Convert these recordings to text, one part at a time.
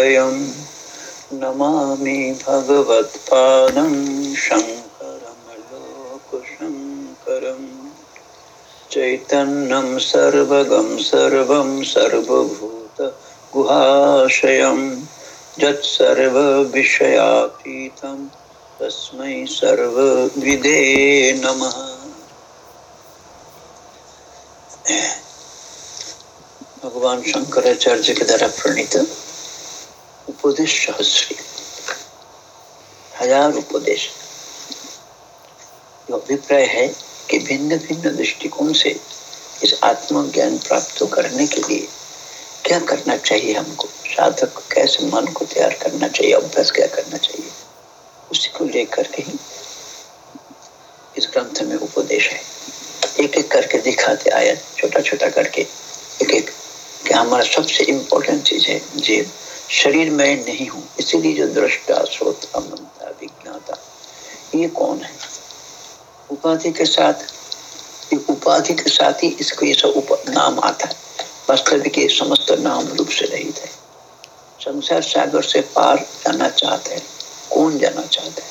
हृदयं नमामि भगवत्पादं शङ्करं लोकशङ्करं चैतन्यं सर्वगं सर्वं सर्वभूतगुहाशयं। यत्सर्वविषयातीतं तस्मै सर्वविदे नमः। भगवान शंकराचार्य के द्वारा प्रणीत। उपदेश सहस्री हज़ार उपदेश जो अभिप्राय है कि भिन्न भिन्न दृष्टिकोण से इस आत्मज्ञान प्राप्त करने के लिए क्या करना चाहिए हमको? साधक को कैसे मन को तैयार करना चाहिए? अभ्यास क्या करना चाहिए? उसी को लेकर के ही इस ग्रंथ में उपदेश है। एक एक करके दिखाते आया छोटा छोटा करके। एक एक हमारा सबसे इम्पोर्टेंट चीज़ है जे शरीर में नहीं हूँ। इसीलिए जो दृष्टा श्रोता मनता विज्ञाता, ये कौन है? उपाधि के साथ उपाधि के साथ ही इसको ये सब नाम आता है। वास्तविक ये समस्त नाम रूप से रहित है। संसार सागर से पार जाना चाहते हैं। कौन जाना चाहता है?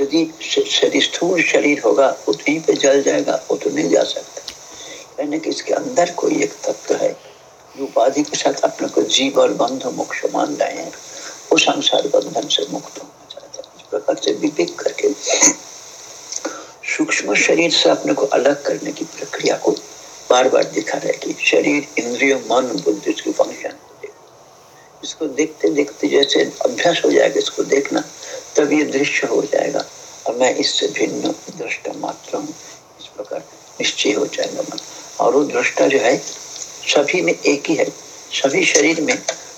यदि स्थूल शरीर होगा वो कहीं पे जल जाएगा, वो तो नहीं जा सकता। यानी कि इसके अंदर कोई एक तत्व है। उपाधि के साथ अपने को जीव और बंध मोक्ष मान रहे हैं। वो संसार बंधन से मुक्त होना चाहता है। इस प्रकार से विवेक करके सूक्ष्म शरीर से अपने को अलग करने की प्रक्रिया को बार बार दिखा रहे कि शरीर, इंद्रिय, मन, बुद्धि इसकी फ़ंक्शन इसको देखते देखते जैसे अभ्यास हो जाएगा, इसको देखना तब ये दृश्य हो जाएगा। और मैं इससे भिन्न दृष्टा मात्र हूँ। इस प्रकार निश्चय हो जाएगा मन। और वो दृष्टा जो है सभी में एक ही है। सभी शरीर में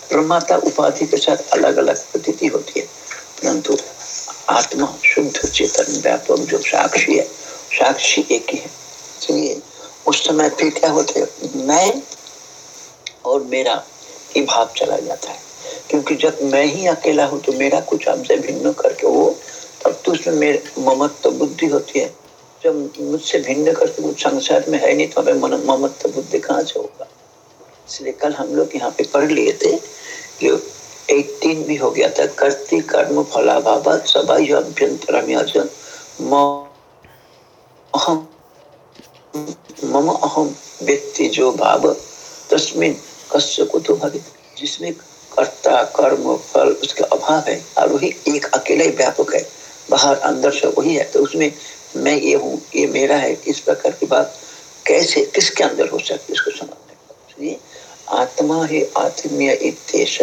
प्रमाता उपाधि के साथ अलग अलग प्रतीति होती है। परंतु आत्मा शुद्ध, चेतन, व्यापक, जो साक्षी है, साक्षी एक ही है। इसलिए उस समय फिर क्या होते मैं और मेरा ये भाव चला जाता है। क्योंकि जब मैं ही अकेला हूँ तो मेरा कुछ हमसे भिन्न करके वो, तब तो उसमें ममत्व बुद्धि होती है। जब मुझसे भिन्न करके कुछ संसार में है नहीं तो हमें ममत्व बुद्धि कहाँ से होगा? इसलिए कल हम लोग यहाँ पे पढ़ लिए थे जो एटीन भी हो गया था, कर्ति, कर्म फला भाव सबाई अभ्यंतर मम अहम व्यक्ति जो भाव, तस्मिन कस्य को तो भवित जिसमें कर्ता, कर्म, फल, उसका अभाव है, और वही एक अकेला ही व्यापक है। बाहर, अंदर से वही है तो उसमें मैं ये हूँ ये मेरा है इस प्रकार की बात कैसे, किसके अंदर हो सकती इसको समझने आत्मा ही आत्मीय इतेश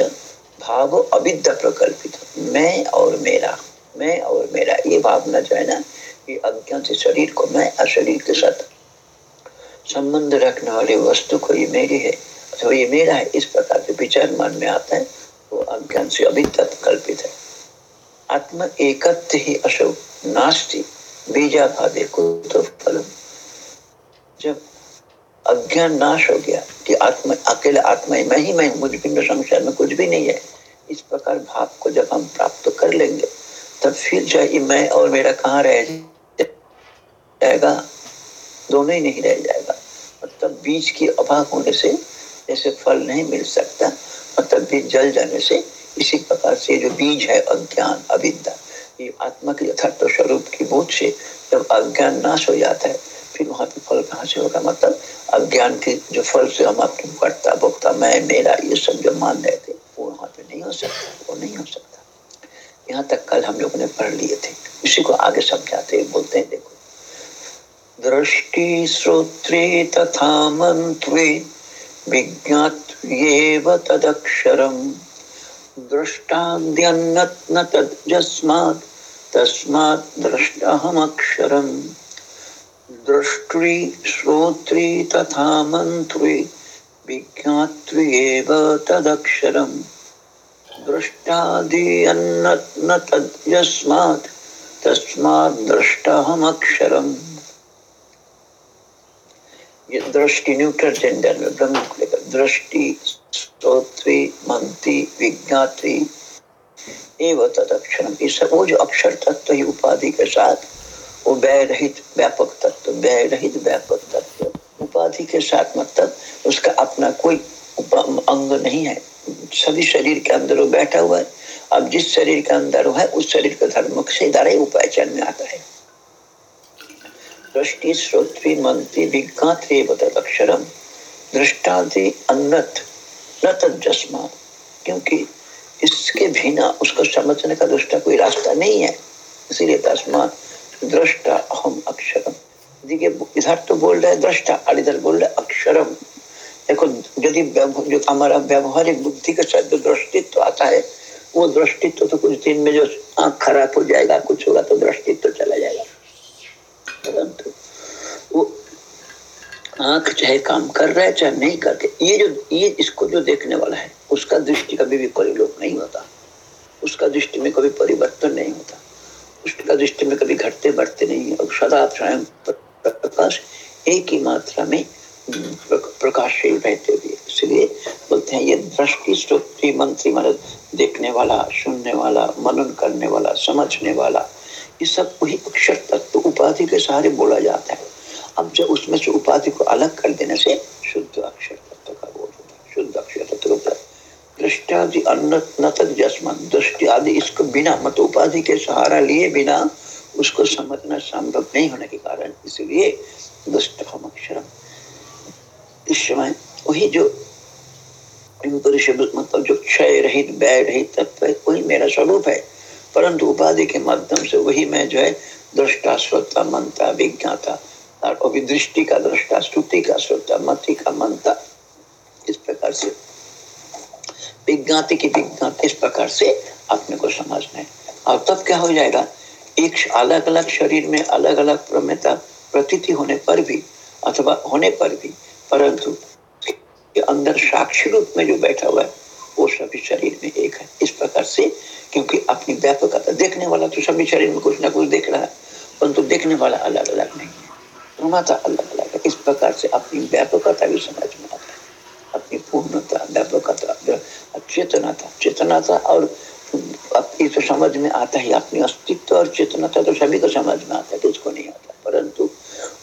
भाव अविद्या प्रकल्पित। मैं और मेरा, मैं और मेरा, ये भावना जो है ना, ये अज्ञान से शरीर को, मैं और शरीर के साथ। संबंध रखने वाली वस्तु को ये मेरी है तो ये मेरा है, इस प्रकार के विचार मन में आता है, वो तो अज्ञान से अभी तक कल्पित है। आत्मा एकत्व ही अशोक नास्ति। बीजा को तो फल। जब अज्ञान नाश हो गया कि आत्मा, अकेले आत्मा मैं ही, मैं, मुझ भिन्न संसार में कुछ भी नहीं है। इस प्रकार भाव को जब हम प्राप्त कर लेंगे, तब फिर जाए मैं और मेरा कहाँ रह जाएगा? दोनों ही नहीं रह जाएगा। मतलब बीज की अभाव होने से जैसे फल नहीं मिल सकता मतलब बीज जल जाने से इसी प्रकार से जो बीज है, अज्ञान, अविद्या ये आत्मा के यथार्थ स्वरूप की बोध से जब अज्ञान नाश हो जाता है, फिर वहाँ पे फल कहाँ से होगा? मतलब अज्ञान के जो फल से हम अपने करता भोक्ता, मैं, मेरा, ये सब जो मान रहे थे, वो वहाँ पे नहीं हो सकता, वो नहीं हो सकता। यहाँ तक कल हम लोगों ने पढ़ लिए थे। इसी को आगे समझाते हैं बोलते हैं, देखो। दृष्टि श्रोत्रे तथा मंत्वे विज्ञात्वेव तदक्षरम्। दृष्टाद्यन्न तस्मात् तस्मात् दृष्टहमक्षरम् दृष्टि श्रोत्री तथा मंत्रे विज्ञात्वेव तदक्षरम्। दृष्टादि ये दृष्टि न्यूट्रल जेंडर में ब्रह्म को लेकर दृष्टि स्त्रोत्री मंत्री विज्ञात्री एवं तदक्षर ये वो जो अक्षर तत्व ही उपाधि के साथ, वो व्यय रहित व्यापक तत्व व्यय रहित व्यापक तत्व उपाधि के साथ मतलब उसका अपना कोई अंग नहीं है। सभी शरीर के अंदर वो बैठा हुआ है। अब जिस शरीर के अंदर है, उस शरीर का धर्म से द्वारा ही उपायचन में आता है। दृष्टि श्रोत्री मंत्री विज्ञात अक्षरम दृष्टांति अन्नत, न तस्मा क्योंकि इसके बिना उसको समझने का दूसरा कोई रास्ता नहीं है। इसीलिए तस्मा दृष्टा अहम अक्षरम। देखिए, इधर तो बोल रहे दृष्टा और इधर बोल रहे अक्षरम। देखो, यदि जो हमारा व्यवहारिक बुद्धि के साथ जो दृष्टित्व आता है, वो दृष्टित्व तो कुछ दिन में जो आँख खराब हो जाएगा, कुछ होगा तो दृष्टित्व चला जाएगा। परंतु वो आँख चाहे काम कर रहा है, चाहे नहीं करके ये जो, ये इसको जो देखने वाला है उसका दृष्टि कभी भी परिलोप नहीं होता। उसका दृष्टि में कभी परिवर्तन नहीं होता। उसका दृष्टि में कभी घटते बढ़ते नहीं है। और सदा स्वयं प्रकाश, एक ही मात्रा में प्रकाशशील रहते हुए। इसलिए बोलते हैं, ये दृष्टि श्रुति मंत्री मतलब देखने वाला, सुनने वाला, मनन करने वाला, समझने वाला, ये सब वही अक्षर तत्व उपाधि के सहारे बोला जाता है। अब जब उसमें से उपाधि को अलग कर देने से शुद्ध अक्षर तत्व का बोध होता है। शुद्ध अक्षर तत्व होता है दृष्टि आदि इसको बिना, मत उपाधि के सहारा लिए बिना उसको समझना संभव नहीं होने के कारण। इसलिए दुष्ट हम अक्षरम इस समय वही जो मतलब जो क्षय रहित व्यय रहित तत्व है, वही मेरा स्वरूप है। परंतु उपाधि के माध्यम से वही मैं जो है दृष्टा श्रोता मनता, विज्ञाता, और अभी दृष्टि का दृष्टा श्रुति का श्रोता मति का, मनता, इस प्रकार से विज्ञाति की विज्ञात इस प्रकार से अपने को समझना है। और तब क्या हो जाएगा? एक अलग अलग शरीर में अलग अलग प्रमेता प्रतीति होने पर भी, अथवा होने पर भी, परंतु अंदर साक्षी रूप में जो बैठा हुआ है, वो सभी शरीर में एक है। इस प्रकार से, क्योंकि अपनी व्यापकता, देखने वाला तो सभी शरीर में कुछ ना कुछ देख रहा है, परंतु तो देखने वाला अलग अलग नहीं है। प्रमाता अलग अलग है। इस प्रकार से अपनी व्यापकता भी समझ में आता अपनी पूर्णता, व्यापकता चेतनाता। चेतनाता और ये तो समझ में आता है अपनी अस्तित्व और चेतनता तो सभी को समझ में आता है किसको नहीं आता। परंतु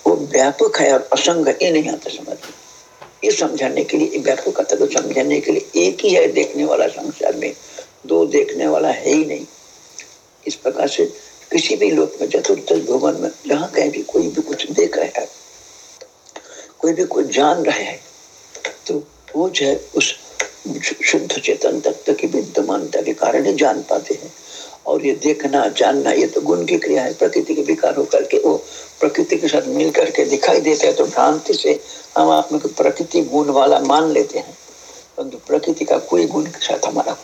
वो व्यापक है और असंग ये नहीं आता समझ में। ये समझाने के लिए, व्यापकता को समझाने के लिए एक ही है देखने वाला संसार में। दो देखने वाला है ही नहीं। इस प्रकार से किसी भी लोक में, चतुर्थ भुवन में, जहाँ कहीं भी कोई भी कुछ देख रहा है, कोई भी कुछ जान रहा है तो वो जो उस शुद्ध चेतन तत्व की विद्यमानता के कारण ही जान पाते हैं। और ये देखना, जानना, ये तो गुण की क्रिया है। प्रकृति के विकार होकर के वो प्रकृति के साथ मिल करके दिखाई देते हैं तो भ्रांति से हम आप में प्रकृति गुण वाला मान लेते हैं। परंतु तो प्रकृति का कोई गुण के साथ हमारा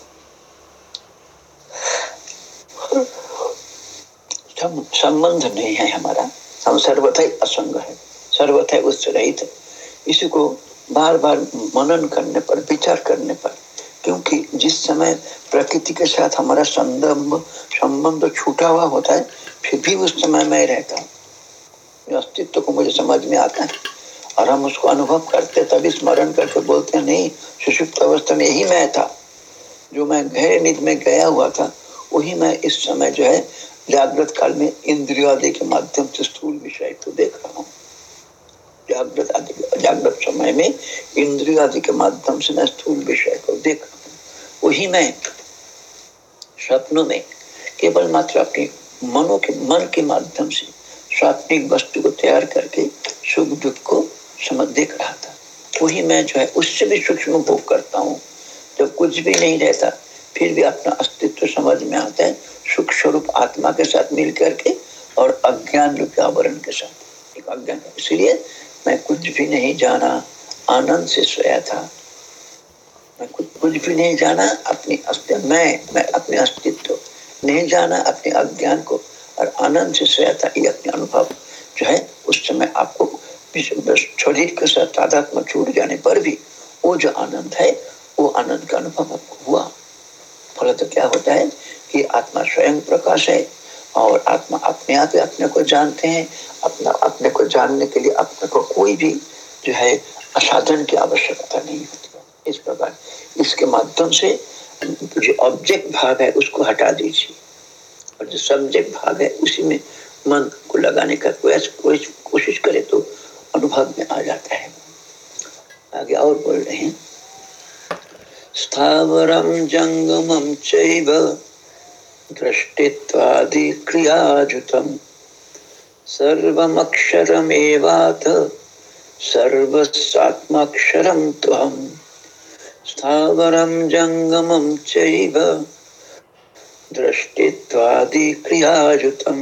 संबंध नहीं है हमारा। हम सर्वथा असंग है। सर्वथा उससे रहित है। इसी को बार बार मनन करने पर, विचार करने पर, क्योंकि जिस समय प्रकृति के साथ हमारा संबंध संबंध छूटा हुआ होता है, फिर भी उस समय मैं रहता हूँ। अस्तित्व को मुझे समझ में आता है और हम उसको अनुभव करते तभी स्मरण करके बोलते हैं, नहीं, सुषुप्त अवस्था में यही मैं था। जो मैं गहरे निध में गया हुआ था, वही मैं इस समय जो है, जागृत काल में इंद्रियों आदि के माध्यम से स्थूल विषय को देख रहा हूँ। जागृत जागृत समय में इंद्रियों आदि के माध्यम से मैं स्थूल विषय को देख। वही मैं स्वप्नों में केवल मात्र अपने मनो के मन के माध्यम से स्वाप्निक वस्तु को तैयार करके सुख दुख को समझ देख रहा था। वही मैं जो है, उससे भी सूक्ष्म भोग करता हूँ। जब कुछ भी नहीं रहता, फिर भी अपना अस्तित्व समझ में आता है, सुख स्वरूप आत्मा के साथ मिल करके और अज्ञान रूप आवरण के साथ। एक अज्ञान इसलिए मैं कुछ भी नहीं जाना, आनंद से सोया था। मैं कुछ कुछ भी नहीं जाना, अपनी अस्तित्व मैं मैं अपने अस्तित्व, नहीं जाना, अपने अज्ञान को, और आनंद से सोया था, ये अपने अनुभव जो है, उस समय आपको शरीर के साथ तादात्म छूट जाने पर भी वो जो आनंद है, वो आनंद का अनुभव आपको हुआ। फल तो क्या होता है कि आत्मा स्वयं प्रकाश है और आत्मा अपने आप ही अपने को जानते हैं, अपना, अपने को जानने के लिए अपने को कोई भी जो है असाधन की आवश्यकता नहीं होती इस प्रकार, इसके माध्यम से जो ऑब्जेक्ट भाग है उसको हटा दीजिए। और जो सब्जेक्ट भाग है उसी में मन को लगाने का कोई कोशिश करे तो अनुभव में आ जाता है। आगे और बोल रहे हैं। स्थावरं जङ्गमं चैव दृष्टित्वादिक्रियाजुतं सर्वमक्षरमेवाथ, सर्वस्वात्माक्षरं त्वम् स्थावरं जङ्गमं चैव दृष्टित्वादिक्रियाजुतं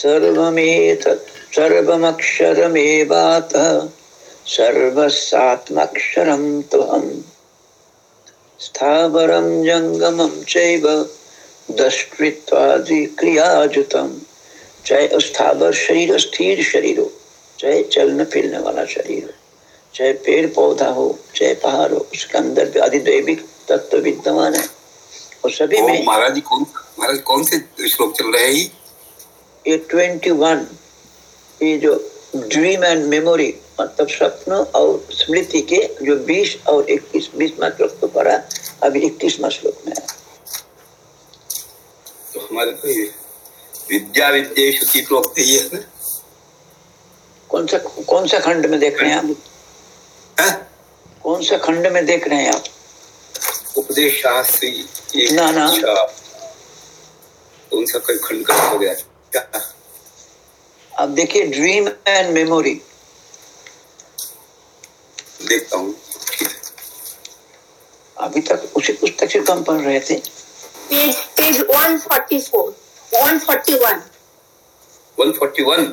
सर्वमेतत् सर्वमक्षरमेवातः सर्वस्यात्मक्षरं त्वम् स्थावरं जङ्गमं चैव दृष्टित्वादिक्रियाजुतं चाहे स्थावर शरीर स्थिर शरीर हो। चाहे चलने फिरने वाला शरीर हो। चाहे पेड़ पौधा हो। चाहे पहाड़ हो। उसके अंदर भी अधिदैविक तत्व विद्यमान है। और सभी में महाराज जी कौन महाराज कौन से श्लोक चल रहे हैं ये? ट्वेंटी वन ये जो ड्रीम एंड मेमोरी मतलब स्वप्न और स्मृति के जो बीस और इक्कीस बीसवा श्लोक तो पढ़ा। अभी इक्कीसवा श्लोक में है। हमारे तो ये विद्या विद्या की प्रोक्ति ये? है कौन सा कौन सा खंड में देख रहे हैं आप? है? कौन सा खंड में देख रहे हैं आप? उपदेश शास्त्री ना, ना। अच्छा। कौन सा कोई खंड का हो गया? अब देखिए ड्रीम एंड मेमोरी देखता हूँ। अभी तक उसी पुस्तक से हम पढ़ रहे थे। पेज पेज 144 141 141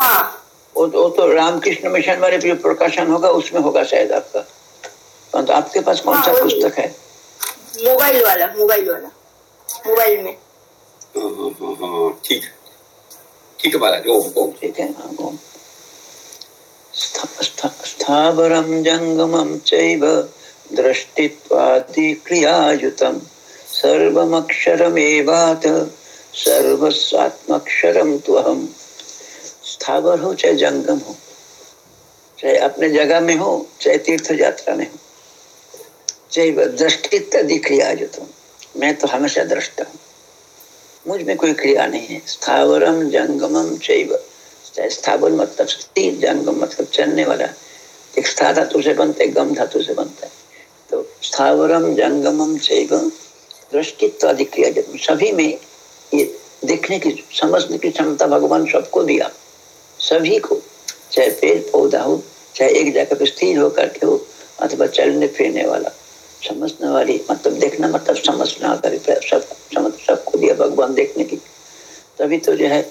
हाँ। वो तो, वो तो रामकृष्ण मिशन वाले जो प्रकाशन होगा उसमें होगा शायद आपका। परंतु आपके पास कौन सा हाँ, वही। पुस्तक है? मोबाइल वाला मोबाइल वाला। मोबाइल में। हाँ हाँ ठीक। ठीक है महाराज ओम ओम। ठीक है हाँ, ओम। स्था- स्था- स्थावरं जङ्गमं चैव दृष्टित्वादिक्रियायुतं सर्वमक्षरमेवात, सर्वस्वात्मक्षरं त्वहम् स्थावर हो, चाहे जंगम हो, चाहे अपने जगह में हो, चाहे तीर्थ यात्रा में हो, चाहे दृष्टित्व क्रियायुतम मैं तो हमेशा दृष्टा हूँ। मुझमें कोई क्रिया नहीं है। स्थावरम, जंगमम, चैव, चाहे स्थावर मतलब स्थिर जंगम मतलब चलने वाला। एक स्था धातु से बनता है गम धातु से बनता है। तो स्थावरम, जंगमम, चैव दृष्टित्व अधिक्रिया जब सभी में ये देखने की, समझने की क्षमता भगवान सबको दिया। सभी को, चाहे पेड़ पौधा हो, चाहे एक जगह पे स्थिर होकर के हो, अथवा चलने फिरने वाला, समझने वाली मतलब देखना मतलब समझना कर सब, समझ, सबको दिया भगवान देखने की। तभी तो जो है,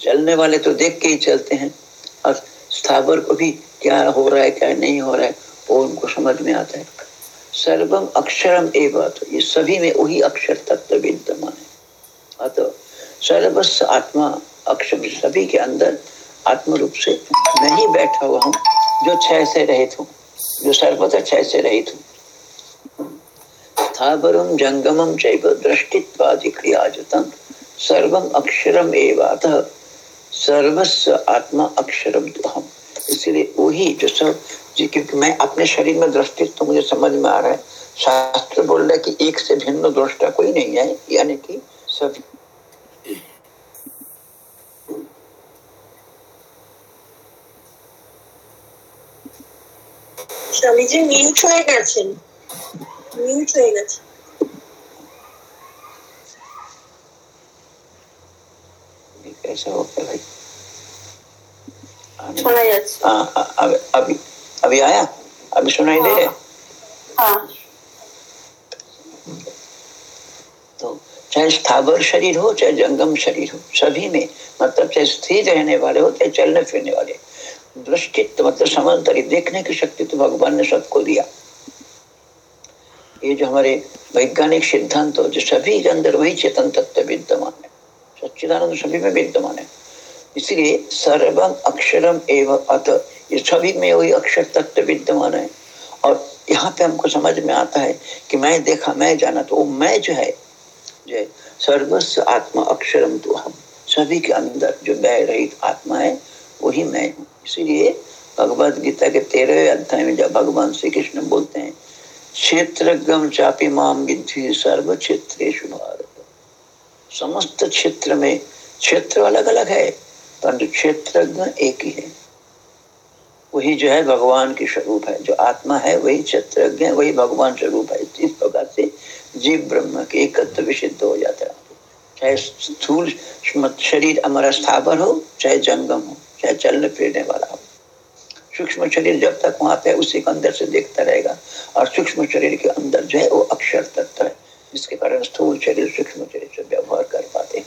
चलने वाले तो देख के ही चलते हैं। और स्थावर को भी क्या हो रहा है, क्या नहीं हो रहा है, वो उनको समझ में आता है। सर्वम अक्षरम एवं तो ये सभी में वही अक्षर तत्व विद्यमान है। अतः सर्वस्व आत्मा अक्षर सभी के अंदर आत्म रूप से मैं ही बैठा हुआ हूँ, जो क्षय से रहित हूँ, जो सर्वथा क्षय से रहित हूँ। स्थावरम जंगमम चैव दृष्टित्वादि क्रियाजुतम सर्वम अक्षरम एवातः सर्वस्व आत्मा अक्षरम हम इसलिए वही जो सब जी क्योंकि मैं अपने शरीर में दृष्टि तो मुझे समझ में आ रहा है शास्त्र बोल रहा है कि एक से भिन्न दृष्टा कोई नहीं है यानी कि सभी স্বামীজি মিউট হয়ে গেছেন মিউট হয়ে গেছে कैसा हो गया भाई শোনা যাচ্ছে हाँ, हाँ, अभी अभी आया? अभी सुनाई दे रहा तो चाहे स्थावर शरीर हो चाहे जंगम शरीर हो सभी में मतलब चाहे स्थिर रहने वाले हो चाहे चलने फिरने वाले दृष्टित्व मतलब समझदारी देखने की शक्ति तो भगवान ने सबको दिया। ये जो हमारे वैज्ञानिक सिद्धांत हो जो सभी के अंदर वही चेतन तत्व विद्यमान है। सच्चिदानंद सभी में विद्यमान है। इसलिए सर्वम अक्षरम एवं अत ये सभी में वही अक्षर तत्व विद्यमान है। और यहाँ पे हमको समझ में आता है कि मैं देखा मैं जाना तो वो मैं जो है जो है, सर्वस्व आत्मा अक्षरम तो हम सभी के अंदर जो मैं रहित आत्मा है वही मैं हूँ। इसीलिए भगवत गीता के तेरहवें अध्याय में जब भगवान श्री कृष्ण बोलते हैं क्षेत्रगम चापी माम विद्धि सर्व क्षेत्रेषु भारत। समस्त क्षेत्र में क्षेत्र अलग अलग है परंतु क्षेत्रज्ञ एक ही है। वही जो है भगवान के स्वरूप है। जो आत्मा है, वही क्षेत्रज्ञ है, वही भगवान स्वरूप है। इस प्रकार से जीव ब्रह्म के एकत्र विषिद्ध हो जाता है। चाहे स्थूल शरीर हमारा स्थावर हो, चाहे जंगम हो, चाहे चलने फिरने वाला हो। सूक्ष्म शरीर जब तक वहाँ पे उसी के अंदर से देखता रहेगा। और सूक्ष्म शरीर के अंदर जो है, वो अक्षर तत्व है, जिसके कारण स्थूल शरीर, सूक्ष्म शरीर से व्यवहार कर पाते हैं।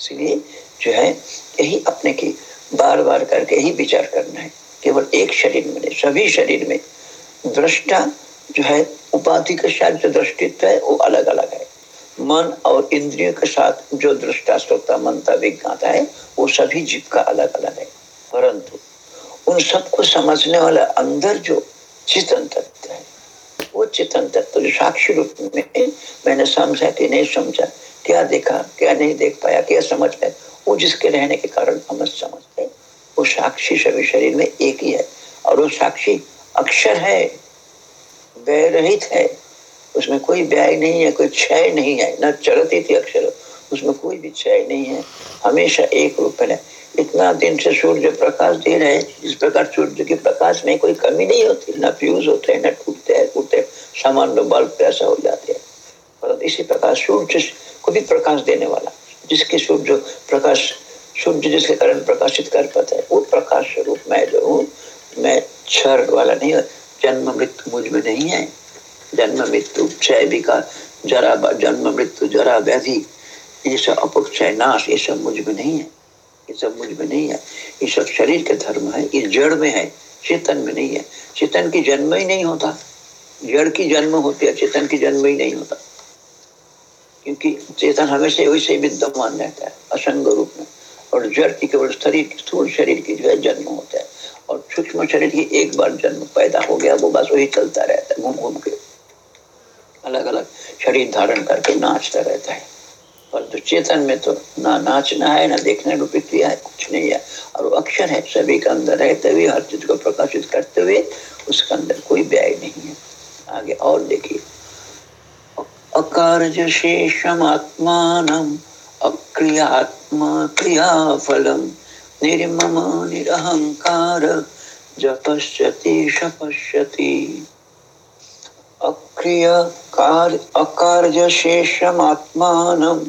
इसलिए जो है, यही अपने की बार बार करके ही विचार करना है। केवल एक शरीर में नहीं, सभी शरीर में। दृष्टा जो है, उपाधि के साथ जो दृष्टित्व है, वो अलग अलग है। मन और इंद्रियों के साथ जो दृष्टा, श्रोता मनता विज्ञाता है, वो सभी जीव का अलग अलग है। परंतु उन सबको समझने वाला अंदर जो चेतन तत्व है, वो चेतन तत्व जो साक्षी रूप में मैंने समझा कि नहीं समझा, क्या देखा, क्या नहीं देख पाया, क्या समझ पाया, वो जिसके रहने के कारण हम समझ वो साक्षी सभी शरीर में एक ही है। और वो साक्षी अक्षर है व्यय रहित है। उसमें कोई व्यय नहीं है, कोई क्षय नहीं है। न चलती थी अक्षर, उसमें कोई भी क्षय नहीं है। हमेशा एक रूप है इतना दिन से सूर्य प्रकाश दे रहे इस प्रकार सूर्य के प्रकाश में कोई कमी नहीं होती। न फ्यूज होते हैं, न टूटते हैं, टूटते सामान्य बल्ब ऐसा हो जाते हैं। परंतु इसी प्रकार सूर्य को भी प्रकाश देने वाला, जिसके सूर्य प्रकाश सूर्य जिसके कारण प्रकाशित कर पाता है, वो प्रकाश स्वरूप मैं जो हूँ, मैं क्षर वाला नहीं जन्म मृत्यु मुझमें नहीं है। जन्म मृत्यु क्षय विकार जरा जन्म मृत्यु जरा व्याधि, ये सब अपक्षय नाश, ये सब मुझमें नहीं है। ये सब मुझमें नहीं है। ये सब शरीर के धर्म है, ये जड़ में है, चेतन में नहीं है। चेतन की जन्म ही नहीं होता। जड़ की जन्म होती है, चेतन की जन्म ही नहीं होता। क्योंकि चेतन हमेशा वैसे विद्यमान रहता है, असंग रूप में। और जड़ की केवल शरीर स्थूल शरीर की जो है जन्म होता है। और सूक्ष्म शरीर की एक बार जन्म पैदा हो गया, वो बस वही चलता रहता है घूम घूम के। अलग अलग शरीर धारण करके नाचता रहता है। परंतु तो चेतन में तो ना नाचना है, ना देखने रूपी क्रिया है, कुछ नहीं है। और वो अक्षर है, सभी का अंदर रहते हुए हर चीज़ को प्रकाशित करते हुए उसके अंदर कोई व्याय नहीं है। आगे और देखिए। अकार्य शेषम आत्मान अक्रियात्मा क्रिया फलम निर्मम निरहंकार जपश्यति, शपश्यति। अक्रिय कार्य अकार्य शेषम आत्मानम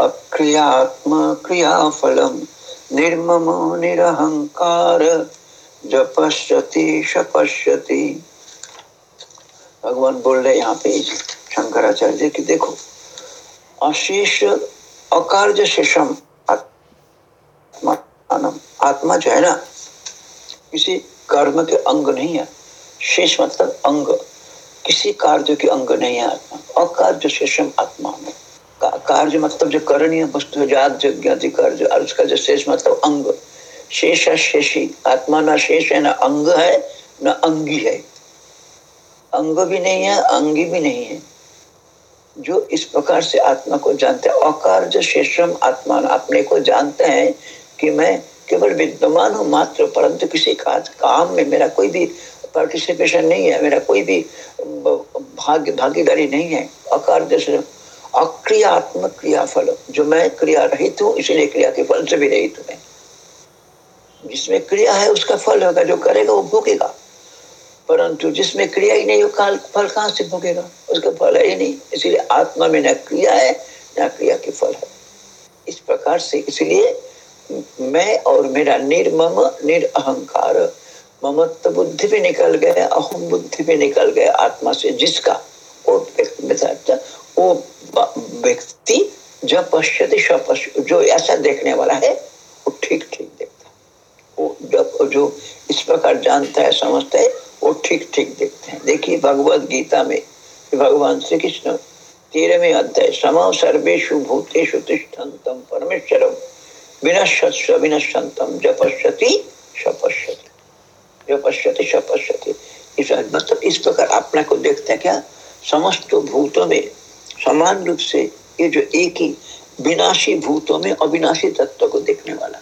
अक्रियात्मा क्रियाफलम निर्मम निरहंकार जपश्यति, शपश्यति। भगवान बोल रहे यहाँ पे शंकराचार्य की देखो, अशेष अकार्य शेषम आत्मा आत्मा जो है ना, किसी कर्म के अंग नहीं है। शेष मतलब अंग। किसी कार्य के अंग नहीं है आत्मा। अकार्य शेषम आत्मा कार्य मतलब जो करणीय वस्तु जात यज्ञ कार्य, और उसका जो शेष मतलब अंग। शेष है शेषी। आत्मा ना शेष है, ना अंग है, ना अंगी है। अंग भी नहीं है, अंगी भी नहीं है। जो इस प्रकार से आत्मा को जानते हैं। अकार्य शेषम आत्मा। अपने को जानते हैं कि मैं केवल विद्यमान हूँ मात्र, परंतु किसी काज काम में मेरा कोई भी पार्टिसिपेशन नहीं है, मेरा कोई भी भाग्य, भागीदारी नहीं है। अकार्य अक्रियात्मक क्रिया फल जो मैं क्रिया रहित हूँ, इसलिए क्रिया के फल से भी रहित हूँ जिसमें क्रिया है, उसका फल होगा, जो करेगा, वो भोगेगा। परंतु जिसमें क्रिया ही नहीं हो काल फल कहाँ से भोगेगा? उसका फल है ही नहीं। इसीलिए आत्मा में न क्रिया है, न क्रिया के फल है। इस प्रकार से इसलिए मैं और मेरा निर्मम निरअहकार ममत्व बुद्धि भी निकल गए अहम बुद्धि भी निकल गए आत्मा से जिसका वो वो व्यक्ति जो पश्यति जो ऐसा देखने वाला है, वो ठीक ठीक देखता वो जब जो इस प्रकार जानता है, समझता है, वो ठीक ठीक देखते हैं। देखिए भगवत गीता में भगवान श्री कृष्ण तेरहवें अध्याय समाव सर्वेशु भूतेषु तिष्ठन्तम परमेश्वरम। विनश्यन्तम जपश्यति, शपश्यति। जपश्यति, शपश्यति। इस मतलब इस प्रकार अपने को देखते हैं क्या? समस्त भूतों में, समान रूप से ये जो एक ही विनाशी भूतों में अविनाशी तत्व को देखने वाला।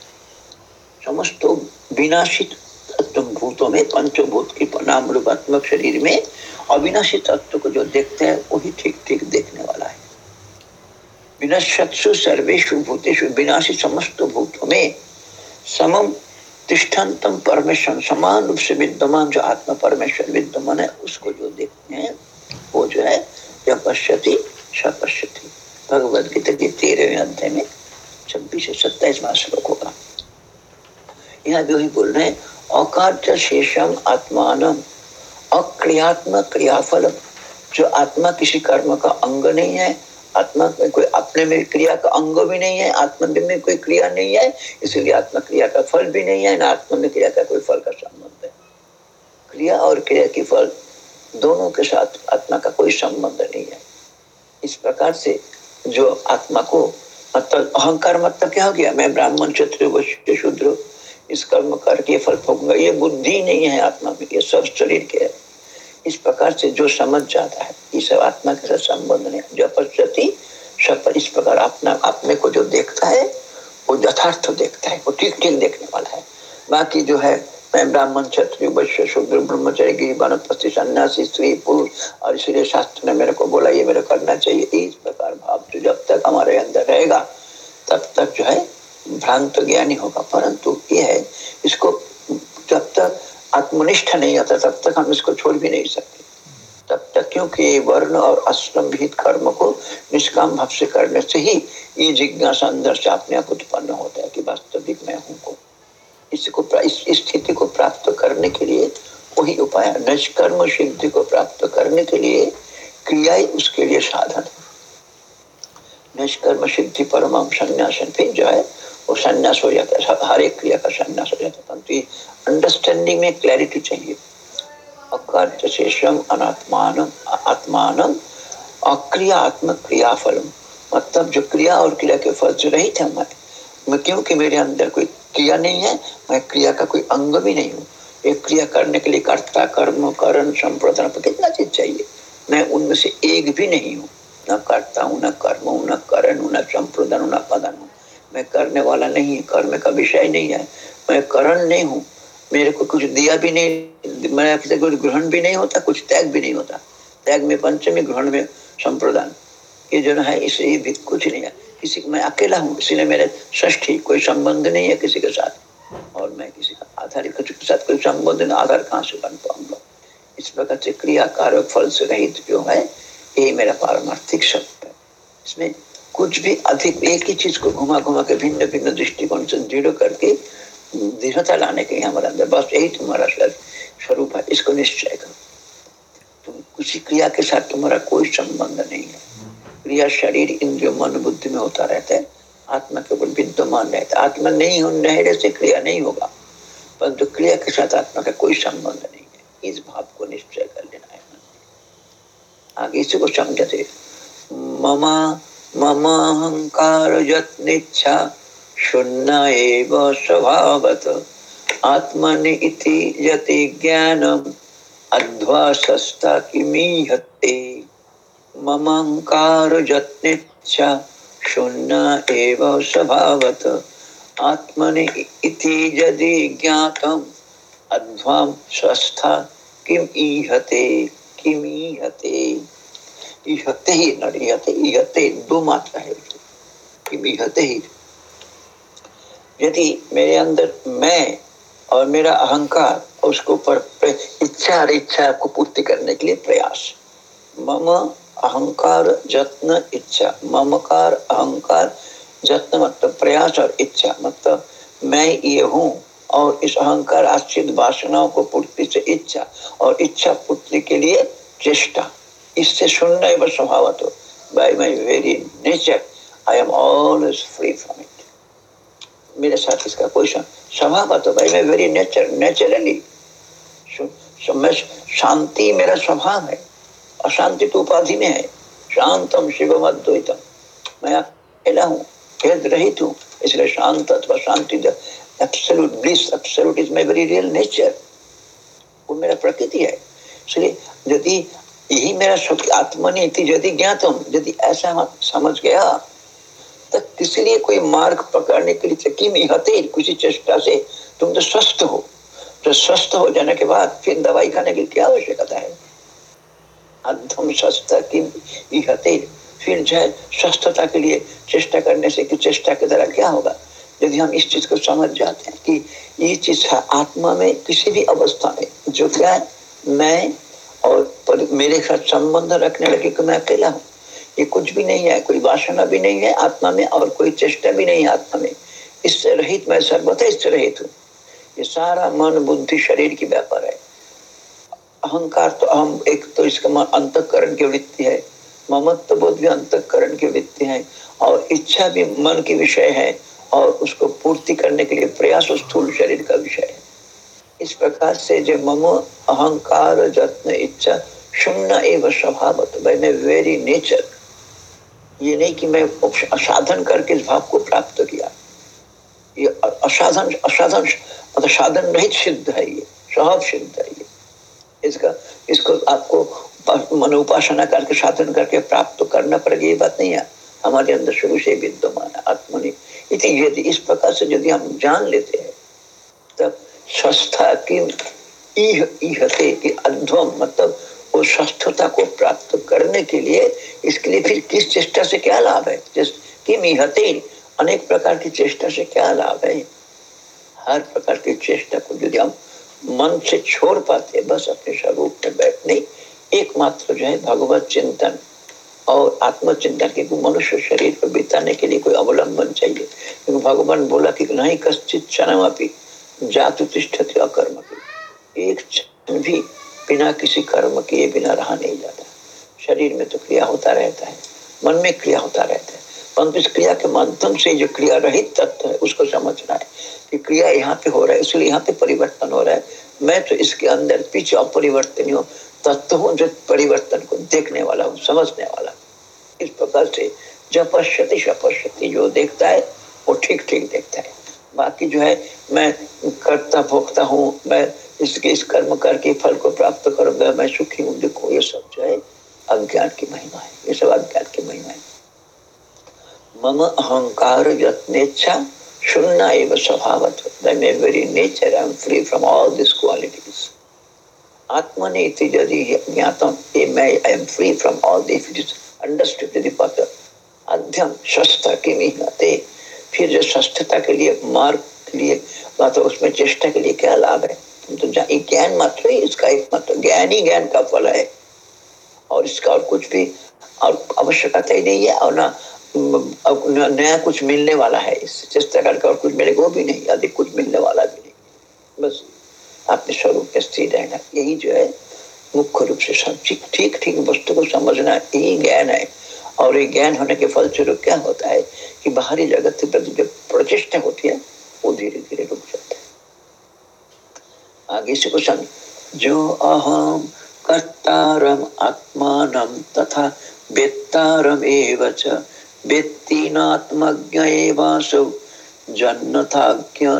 समस्त विनाशी तत्व भूतों में, पंचभूत की नाम रूपात्मक शरीर में अविनाशी तत्व को जो देखते हैं, वही ठीक ठीक देखने वाला। है विनशत्सु सर्वेशु भूतेषु विनाशी समस्त भूतों में समम तिष्ठान्तम परमेश्वर समान रूप से विद्यमान जो आत्मा परमेश्वर विद्यमान है, उसको जो देखते हैं, वो जो है जब पश्यति, सपश्यति। भगवद गीता के तेरहवें अध्याय में छब्बीस से सत्ताईसवा श्लोक होगा। यहाँ भी वही बोल रहे हैं, अकार्य शेषम आत्मान, अक्रियात्मक क्रियाफल जो आत्मा किसी कर्म का अंग नहीं है आत्मा में कोई अपने में क्रिया का अंग भी नहीं है, आत्मा में कोई क्रिया नहीं है, इसलिए आत्मा क्रिया का फल भी नहीं है, ना आत्मा में क्रिया का कोई फल का संबंध है। क्रिया और क्रिया की फल दोनों के साथ आत्मा का कोई संबंध नहीं है। इस प्रकार से जो आत्मा को मतलब अहंकार मतलब क्या हो गया? मैं ब्राह्मण, क्षत्रिय, वैश्य, शूद्र, इस कर्म करके फल भोगूँगा ये बुद्धि नहीं है आत्मा में, ये सब शरीर के है। इस प्रकार से जो समझ जाता है सब आत्मा के साथ संबंध नहीं, जो सब इस प्रकार अपना, अपने को जो देखता है, वो यथार्थ देखता है, वो ठीक ठीक देखने वाला है। बाकी जो है, मैं ब्राह्मण क्षत्रिय, वैश्य, शूद्र ब्रह्मचारी गिरी वनस्पति सन्यासी, स्त्री, पुरुष, और इसलिए शास्त्र ने मेरे को बोला, ये मेरे करना चाहिए। इस प्रकार भाव जो जब तक हमारे अंदर रहेगा, तब तक जो है, भ्रांत ज्ञानी होगा। परंतु ये है, इसको जब तक आत्मनिष्ठ नहीं आता तब तक हम इसको छोड़ भी नहीं सकते। तब तक क्योंकि वर्ण और आश्रम विहित कर्म को निष्काम भाव से करने से ही ये जिज्ञासा अंदर से अपने आप उत्पन्न होता है कि वास्तविक मैं हूँ को इसको इस स्थिति को प्राप्त करने के लिए वही उपाय निष्कर्म सिद्धि को प्राप्त करने के लिए क्रिया ही उसके लिए साधन निष्कर्म सिद्धि परम संन्यासन फिर जो है वो संन्यास हो जाता है हर एक क्रिया का संन्यास हो जाता है। परंतु अंडरस्टैंडिंग में क्लैरिटी चाहिए। अकार्य शेषम अनात्मान आत्मान क्रियाफलम। मतलब जो क्रिया और क्रिया के फल से रहित है मैं क्योंकि मेरे अंदर कोई क्रिया नहीं है, मैं क्रिया का कोई अंग भी नहीं हूँ। एक क्रिया करने के लिए कर्ता, कर्म, करण संप्रदान कितना चीज़ चाहिए? मैं उनमें से एक भी नहीं हूँ। न करता हूँ, न कर्म हूँ, न करण हूँ, न संप्रदान हूँ, न पदन हूँ। मैं करने वाला नहीं कर्म का विषय नहीं है। मैं करण नहीं हूँ। मेरे को कुछ दिया भी नहीं, मैं कुछ ग्रहण भी नहीं होता, कुछ त्याग भी नहीं होता। त्याग में पंचमी, ग्रहण में संप्रदान। ये जो है इसे भी कुछ नहीं है। किसी मैं अकेला हूँ इसलिए मेरे ष्ठी कोई संबंध नहीं है किसी के साथ। और मैं किसी का आधार, के साथ कोई संबंध नहीं, आधार कहाँ से बन पाऊँगा? इस प्रकार से क्रिया कारक फल से रहित जो है, ये मेरा पारमार्थिक शब्द है। इसमें कुछ भी अधिक एक ही चीज़ को घुमा घुमा के भिन्न भिन्न दृष्टिकोण से दृढ़ करके दृढ़ता लाने के हमारे अंदर बस यही तुम्हारा स्वरूप है। इसको निश्चय करो। तुम किसी क्रिया के साथ तुम्हारा कोई संबंध नहीं है। क्रिया शरीर इंद्रिय, मन, बुद्धि में होता रहता है। आत्मा केवल विद्यमान रहता है। आत्मा नहीं होने से क्रिया नहीं होगा। परंतु क्रिया के साथ आत्मा का कोई संबंध नहीं है। इस भाव को निश्चय कर लेना है। आगे इसी को समझते ममा मम अहंकार यत्निच्छा शून्य एव स्वभावत। आत्मनि इति यति ज्ञानम, अध्वासस्ता किमीहते ममंकार जत्निच्छा शून्य एव स्वभावत। आत्मनि इति यदि ज्ञातम अध्वाम स्वस्था किम ईहते किम ईहते ईहते ही नड़ीहते ईहते दो मात्रा है ईहते ही। यदि मेरे अंदर मैं और मेरा अहंकार उसको पर इच्छा और इच्छा को पूर्ति करने के लिए प्रयास। मम अहंकार जत्न इच्छा। ममकार अहंकार जत्न मतलब प्रयास और इच्छा। मतलब मैं ये हूँ और इस अहंकार आश्रित वासनाओं को पूर्ति से इच्छा और इच्छा पूर्ति के लिए चेष्टा। इससे सुनना ही स्वभाव तो। By my very nature I am always free from it मेरे साथ इसका कोई स्वभाव तो भाई, मैं वेरी नेचर नेचुरली शांति, मेरा स्वभाव है। अशांति तो उपाधि में है। शांतम शिवम अद्वैतम मैं अकेला हूँ, भेद रहित हूँ। इसलिए शांत अथवा शांति absolute bliss absolute is my very real nature वो मेरा प्रकृति है। इसलिए यदि यही मेरा सुख आत्मनीति यदि ज्ञातम यदि ऐसा समझ गया तो किसी लिए कोई मार्ग पकड़ने के लिए किम हते किसी चेष्टा से तुम तो स्वस्थ हो। तो स्वस्थ हो जाने के बाद फिर दवाई खाने की क्या आवश्यकता है? अधम स्वस्थ फिर जो है स्वस्थता के लिए चेष्टा करने से कि चेष्टा के द्वारा क्या होगा? यदि हम इस चीज़ को समझ जाते हैं कि ये चीज़ आत्मा में किसी भी अवस्था में जो क्या मैं और पर मेरे साथ संबंध रखने लगे कि मैं अकेला हूँ। ये कुछ भी नहीं है, कोई वासना भी नहीं है, आत्मा में और कोई चेष्टा भी नहीं है आत्मा में। इससे रहित मैं सर्वथा इससे रहित हूँ। ये सारा मन, बुद्धि, शरीर की व्यापार है। अहंकार तो अहम, एक तो इसका अंतकरण की वृत्ति है। ममत्व बोध भी अंतकरण की वृत्ति है। और इच्छा भी मन की विषय है और उसको पूर्ति करने के लिए प्रयास स्थूल शरीर का विषय है। इस प्रकार से जो मम अहंकार, जत्न, इच्छा, शून्य एवं स्वभाव वेरी नेचर ये नहीं कि मैं असाधन करके इस भाव को प्राप्त किया। ये असाधन असाधन मतलब साधन रहित सिद्ध है ये, स्वभाव सिद्ध है ये। इसका इसको आपको मन उपासना करके, साधन करके प्राप्त तो करना पड़ेगा, ये बात नहीं है। हमारे अंदर शुरू से विद्यमान है आत्मनि इस प्रकार से यदि हम जान लेते हैं, तब की अध्वम मतलब वो स्वस्थता को प्राप्त करने के लिए इसके लिए फिर किस चेष्टा से क्या लाभ है? किम इहते अनेक प्रकार की चेष्टा से क्या लाभ है? हर प्रकार की चेष्टा को यदि हम मन से छोड़ पाते बस अपने स्वरूप में बैठने, एकमात्र जो है भगवत चिंतन। और आत्मचिंतन के मनुष्य शरीर पर बिताने के लिए कोई अवलंबन चाहिए। क्योंकि भगवान बोला कि नहीं, कश्चित क्षण जातु तिष्ठति अकर्म की। एक भी बिना किसी कर्म किए बिना रहा नहीं जाता। शरीर में तो क्रिया होता रहता है, मन में क्रिया होता रहता है। परंतु इस क्रिया के माध्यम से जो क्रिया रहित तत्व है, उसको समझना है कि क्रिया यहाँ पे हो रहा है, इसलिए यहाँ पे परिवर्तन हो रहा है। मैं तो इसके अंदर पीछे अपरिवर्तन हूँ, तत्व हूँ जो परिवर्तन को देखने वाला हूँ, समझने वाला इस प्रकार से जब पश्यति सपश्यति जो देखता है, वो ठीक ठीक देखता है। बाकी जो है, मैं करता, भोगता हूँ। मैं इसके, इस कर्म करके, फल को प्राप्त करूँगा। मैं सुखी हूँ। देखो, ये सब जो है, अज्ञान की महिमा है। ये सब अज्ञान की महिमा है। मम अहंकार यत्नेच्छा शून्य एवं स्वभाव very nature I am free from all this qualities आत्मने यदि ज्ञातम ए मैं I am free from all this understood यदि पता अध्यम, स्वस्थ किमिहते फिर जो स्वस्थता के लिए, मार्ग के लिए तो उसमें चेष्टा के लिए क्या लाभ है? तो ज्ञान मात्र ही, इसका एक मात्र ज्ञान ही ज्ञान का फल है। और इसका और कुछ भी और आवश्यकता ही नहीं है, और ना नया कुछ मिलने वाला है। इससे जिस प्रकार का और कुछ मिलेगा, वो भी नहीं, अधिक कुछ मिलने वाला भी नहीं। बस अपने स्वरूप में स्थिर रहना, यही जो है मुख्य रूप से सब ठीक ठीक वस्तु को समझना, यही ज्ञान है। और ये ज्ञान होने के फलस्वरूप क्या होता है कि बाहरी जगत के प्रति जो प्रतिष्ठा होती है, वो धीरे धीरे रुक जाता है। आगे से क्वेश्चन जो अहम कर्तारम आत्मान तथा वेत्तारम एव च, वेत्तीनात्मज्ञ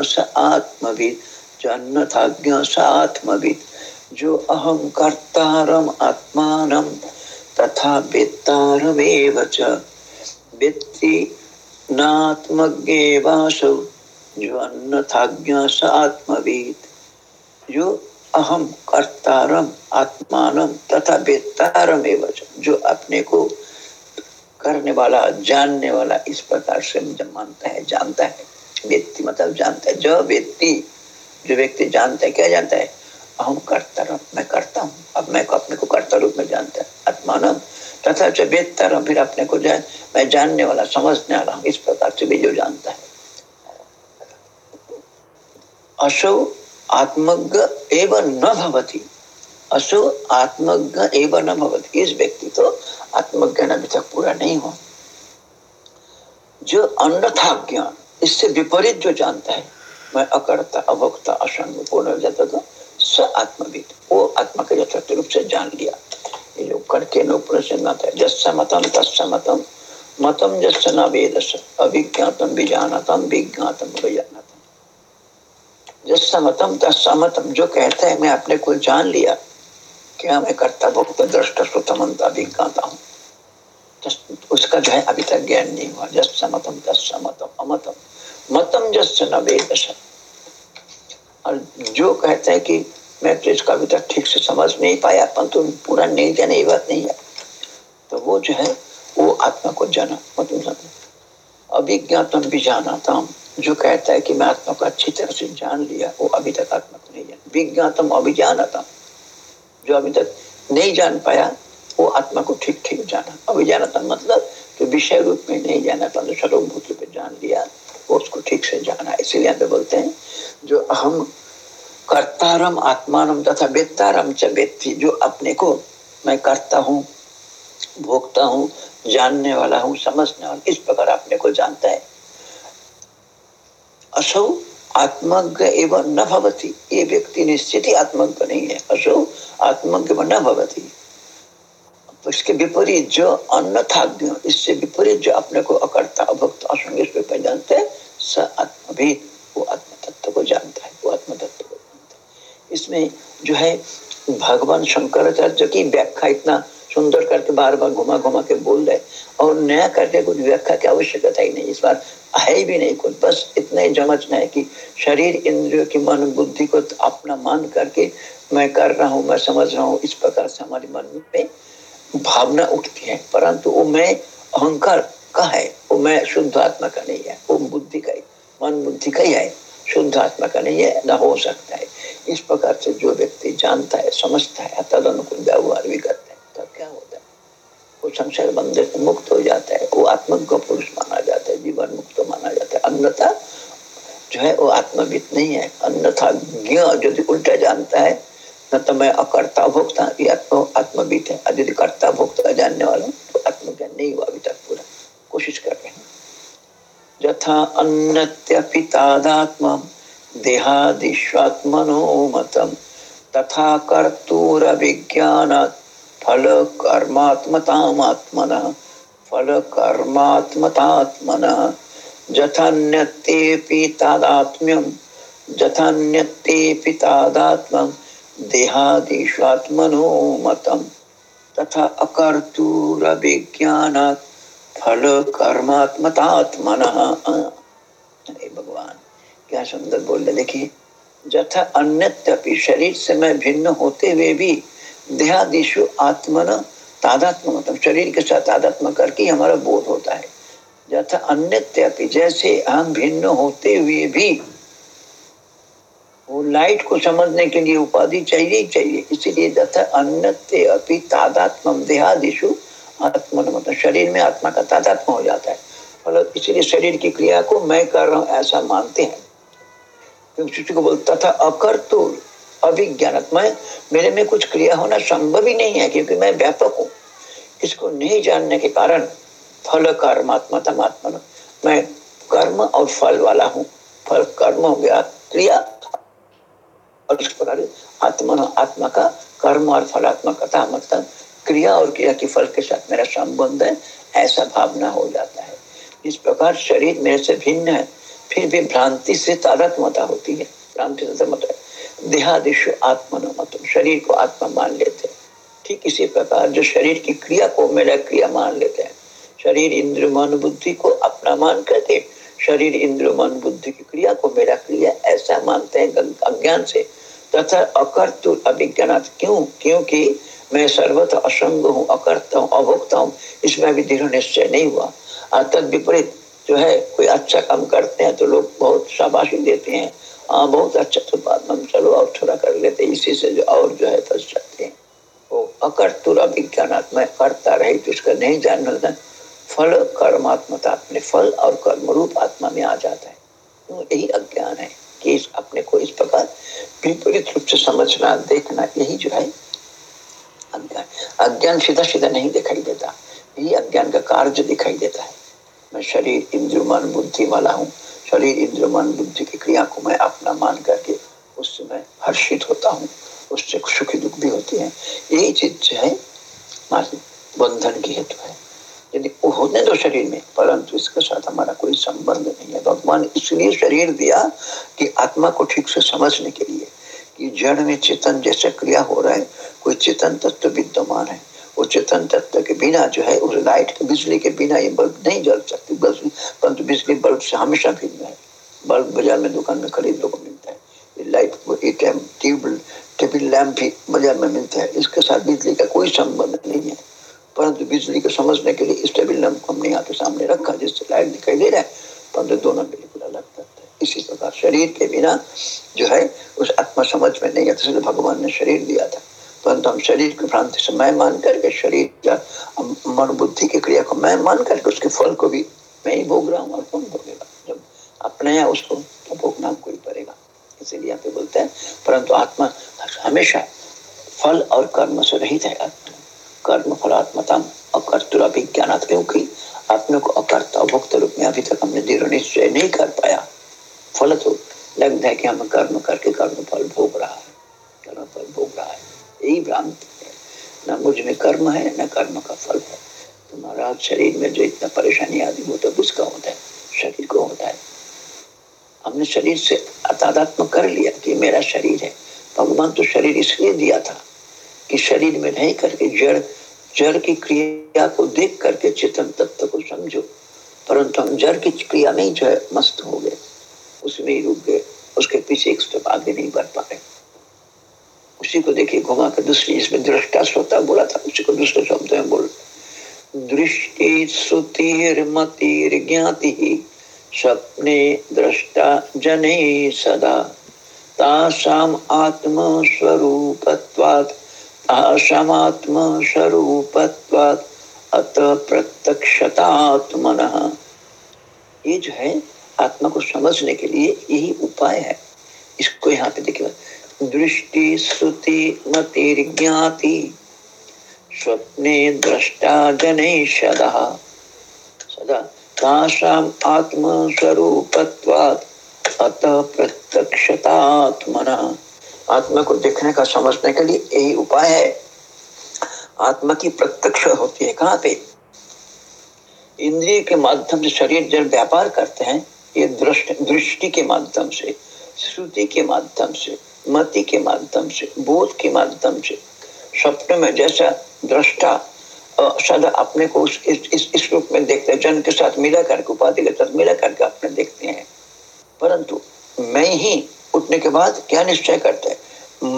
स आत्मविद जन्नथाज्ञ स आत्मविद जो अहम कर्तारम आत्मानम तथा वेत्तारमेव च। वेत्ति स आत्मविद जो अहम कर्तारम आत्मानम तथा वेत्तारम जो अपने को करने वाला, जानने वाला इस प्रकार से मानता है, जानता है। व्यक्ति मतलब जानता है। जो व्यक्ति जो व्यक्ति जानता है, क्या जानता है? अहम कर्ता मैं करता हूँ। अब मैं को अपने को कर्ता रूप में जानता है। आत्मानम तथा जो वेदतर फिर अपने को जान, मैं जानने वाला, समझने वाला हूँ, इस प्रकार से भी जो जानता है। असो आत्मज्ञ एवं न भवती। असो आत्मज्ञ एवं न भवती। इस व्यक्ति तो आत्मज्ञान अभी तक पूरा नहीं हुआ। जो अन्यथा ज्ञान, इससे विपरीत जो जानता है, मैं अकर्ता, अभोक्ता असंग पूर्ण जाता था स आत्मविद। वो आत्मा के यथार्थ रूप से जान लिया। ये जो करके प्रश्न है जस्सा मतम तस्सा मतम मतम जस्सा न वेद अभिज्ञातम विजानतम विज्ञातम विजानतम जस्सा मतम तस्सा मतम जो कहता है, मैं अपने को जान लिया। क्या मैं करता, भोक्ता, दृष्ट श्रोता मनता विज्ञाता हूँ? उसका जो है, अभी तक ज्ञान नहीं हुआ। जस मतम तस्सा मतम अमतम मतम जस न वेद और जो कहते हैं कि मैं तो इसका अभी तक ठीक से समझ नहीं पाया, परंतु तो पूरा नहीं जाने, ये बात नहीं है। तो वो जो है, वो आत्मा को जाना मतलब अभिज्ञातम भी जाना था जो कहता है कि मैं आत्मा को अच्छी तरह से जान लिया, वो अभी तक आत्मा को नहीं जान विज्ञातम अभिजानतम जो अभी तक नहीं जान पाया, वो आत्मा को ठीक ठीक जाना अभिजानतम मतलब जो विषय रूप में नहीं जाना, परंतु सर्वभूत रूप में जान लिया। उसको ठीक से जाना। इसीलिए पे बोलते हैं, जो अहम कर्तारम आत्मानम तथा वेत्तारम च जो अपने को मैं करता हूँ, भोगता हूँ, जानने वाला हूँ, समझने वाला इस प्रकार अपने को जानता है। असौ आत्मज्ञ एवं न भवती, ये व्यक्ति निश्चित ही आत्मज्ञ नहीं है। असौ आत्मज्ञ न भवती। तो इसके विपरीत जो अन्यथाज्ञ इससे विपरीत जो अपने को अकर्ता, अभक्त असंग जानते हैं स आत्म भी वो आत्म तत्व को जानता है, वो आत्म तत्व को जानता है। इसमें जो है, भगवान शंकराचार्य की व्याख्या इतना सुंदर करके बार बार घुमा घुमा के बोल रहे और नया करके कुछ व्याख्या की आवश्यकता ही नहीं, इस बार है भी नहीं कुछ। बस इतना ही समझना है कि शरीर इंद्रियों की मन बुद्धि को अपना मान करके मैं कर रहा हूँ, मैं समझ रहा हूँ, इस प्रकार से हमारे मन में भावना उठती है। परंतु वो मैं अहंकार का है, वो मैं शुद्ध आत्मा का नहीं है, वो बुद्धि का मन बुद्धि का ही है। शुद्ध आत्मा का नहीं है न हो सकता है। इस प्रकार से जो व्यक्ति जानता है, समझता है तद अनुकूल व्यवहार भी करता है, तब क्या होता है? वो संसार बंधन से मुक्त हो जाता है, वो आत्मज्ञ पुरुष माना जाता है, जीवन मुक्त माना जाता है। अन्यथा जो है, वो आत्मविद नहीं है। अन्यथा ज्ञ यदि उल्टा जानता है, न तो मैं अकर्ता भोक्ता ये आत्म, आत्मविद है। यदि कर्ता भोक्ता जानने वाला तो आत्मज्ञान नहीं हुआ अभी तक पूरा। कोशिश कर रहे हैं। यथा अन्यत्यपि तादात्म तथा कर्तूर विज्ञानात् फल कर्मात्मतात्मन फल कर्मात्मतात्मन जथान्यतेऽपि तादात्म्यं जथान्यतेऽपि तादात्म्यं देहादिष्वात्मनो तथा अकर्तूर विज्ञानात् फल कर्मात्मतात्मन। भगवान, क्या सुंदर बोल रहे, देखिए, जथा अन्यत्यपि शरीर से मैं भिन्न होते हुए भी देहादिशु आत्मन तादात्म मतलब शरीर के साथ तादात्म करके हमारा बोध होता है। जथा अन्यत्यपि जैसे हम भिन्न होते हुए भी वो लाइट को समझने के लिए उपाधि चाहिए ही चाहिए। इसीलिए जथा अन्यत्य अपि तादात्म देहादिशु आत्मन मतलब शरीर में आत्मा का तादात्म हो जाता है। मतलब इसीलिए शरीर की क्रिया को मैं कर रहा हूँ, ऐसा मानते हैं। को बोलता था अकर तो अभिज्ञानत्मय, मेरे में कुछ क्रिया होना संभव ही नहीं है, क्योंकि मैं व्यापक हूँ। इसको नहीं जानने के कारण फल कर्मात्मा मैं कर्म और फल वाला हूँ। फल, कर्म हो गया, क्रिया। और इस प्रकार आत्मा आत्मा का कर्म और फलात्मा फलात्मकता मतलब क्रिया और क्रिया के फल के साथ मेरा संबंध है, ऐसा भावना हो जाता है। इस प्रकार शरीर मेरे से भिन्न है, फिर भी भ्रांति से तादात्मता होती है। भ्रांति से मतलब देहादिश आत्मा मतलब शरीर को आत्मा मान लेते हैं। ठीक इसी प्रकार जो शरीर की क्रिया को मेरा क्रिया मान लेते हैं। शरीर इंद्र मन बुद्धि को अपना मान करके शरीर इंद्र मन बुद्धि की क्रिया को मेरा क्रिया ऐसा मानते हैं अज्ञान से। तथा अकर्तु अभिज्ञान क्यों? क्योंकि मैं सर्वथा असंग हूँ, अकर्ता हूँ, अभोक्ता हूँ, इसमें भी दृढ़ निश्चय नहीं हुआ। तद विपरीत जो है, कोई अच्छा काम करते हैं तो लोग बहुत शाबाशी देते हैं। हाँ बहुत अच्छा तो बात हम चलो और थोड़ा कर लेते इसी से जो और जो है फंस जाते हैं। वो अकर्तुर अभिज्ञानात्मा करता रहे तो उसका नहीं जानना फल कर्मात्मता अपने फल और कर्म रूप आत्मा में आ जाता है। तो यही अज्ञान है कि इस अपने को इस प्रकार विपरीत रूप से समझना, देखना, यही जो है अज्ञान अज्ञान सीधा सीधा नहीं दिखाई देता। यही अज्ञान का कार्य दिखाई देता है। मैं शरीर इंद्र मन, बुद्धि वाला हूँ। शरीर इंद्र मन, बुद्धि की क्रिया को मैं अपना मान करके उससे मैं हर्षित होता हूँ। उससे सुखी दुख भी होती है। यही चीज़ जो है बंधन की हेतु है। यदि होने दो शरीर में, परंतु इसके साथ हमारा कोई संबंध नहीं है। भगवान इसलिए शरीर दिया कि आत्मा को ठीक से समझने के लिए कि जड़ में चेतन जैसे क्रिया हो रहा है, कोई चेतन तत्व विद्यमान है। वो चेतन तत्व के बिना जो है, उस लाइट के बिजली के बिना ये बल्ब नहीं जल सकती परंतु बिजली बल्ब से हमेशा भिन्न है। बल्ब बाज़ार में दुकान में खरीद को मिलता है। ये लाइट ट्यूब टेबल लैम्प भी बाज़ार में मिलता है। इसके साथ बिजली का कोई संबंध नहीं है। परंतु बिजली को समझने के लिए इस टेबल लैम्प को हमने यहाँ के सामने रखा, जिससे लाइट दिखाई दे रहा है। परंतु दोनों बिल्कुल अलग था शरीर के बिना जो है, उस आत्मा समझ में नहीं आता इसलिए भगवान ने शरीर दिया था। परंतु हम शरीर की भ्रांति से मैं मान करके शरीर या मन बुद्धि की क्रिया को मैं मान करके उसके फल को भी मैं ही भोग रहा हूँ और कौन भोगेगा? जब अपने या उसको तो भोगना कोई पड़ेगा। इसीलिए यहाँ पे बोलते हैं, परंतु आत्मा हमेशा फल और कर्म से रहित है। आत्मा कर्म फलात्मता अकर्तुर अभिज्ञान क्योंकि अपने को अकर्ता भुक्त रूप में अभी तक हमने दृढ़ निश्चय नहीं कर पाया। फल तो लगता है कि हम कर्म करके कर्म फल भोग रहा है। कर्म फल भोग रहा है। यही भ्रांति है। न मुझमें कर्म है, न कर्म का फल है। तुम्हारा शरीर में जो इतना परेशानी आदि हो तो उसका होता है। शरीर को होता है। हमने शरीर से अतादात्म कर लिया कि मेरा शरीर है। भगवान तो शरीर इसलिए दिया था कि शरीर में नहीं करके जड़ जड़ की क्रिया को देख करके चेतन तत्व को समझो। परंतु हम जड़ की क्रिया में ही जो है, मस्त हो गए। उसमें ही रुक गए। उसके पीछे एक स्टेप आगे नहीं बढ़ पा रहे उसी को देखिए, घुमा कर दूसरी इसमें दृष्टा श्रोता बोला था, उसी को दूसरे शब्द में बोल, दृष्टि श्रुतिर्मतिर ज्ञाति, स्वप्ने दृष्टा जने सदा। तासाम आत्मस्वरूपत्वात् आत्मस्वरूपत्वात्, अत प्रत्यक्षतात्मनः। ये जो है आत्मा को समझने के लिए यही उपाय है। इसको यहाँ पे देखिए, दृष्टि श्रुति मतिर्ज्ञाति स्वप्ने दृष्टा जने सदा सदा तासाम आत्मस्वरूपत्वात्, अतः प्रत्यक्षतात्मना। आत्मा को देखने का, समझने के लिए यही उपाय है। आत्मा की प्रत्यक्ष होती है कहाँ पे? इंद्रिय के माध्यम से शरीर जब व्यापार करते हैं ये दृष्टि के माध्यम से श्रुति के माध्यम से मति के माध्यम से बोध के माध्यम से स्वप्न में जैसा दृष्टा सदा अपने को इस, इस, इस रूप में देखते हैं जन के साथ मिला करके उपाधि के साथ मिला करके अपने देखते हैं। परंतु मैं ही उठने के बाद क्या निश्चय करते हैं?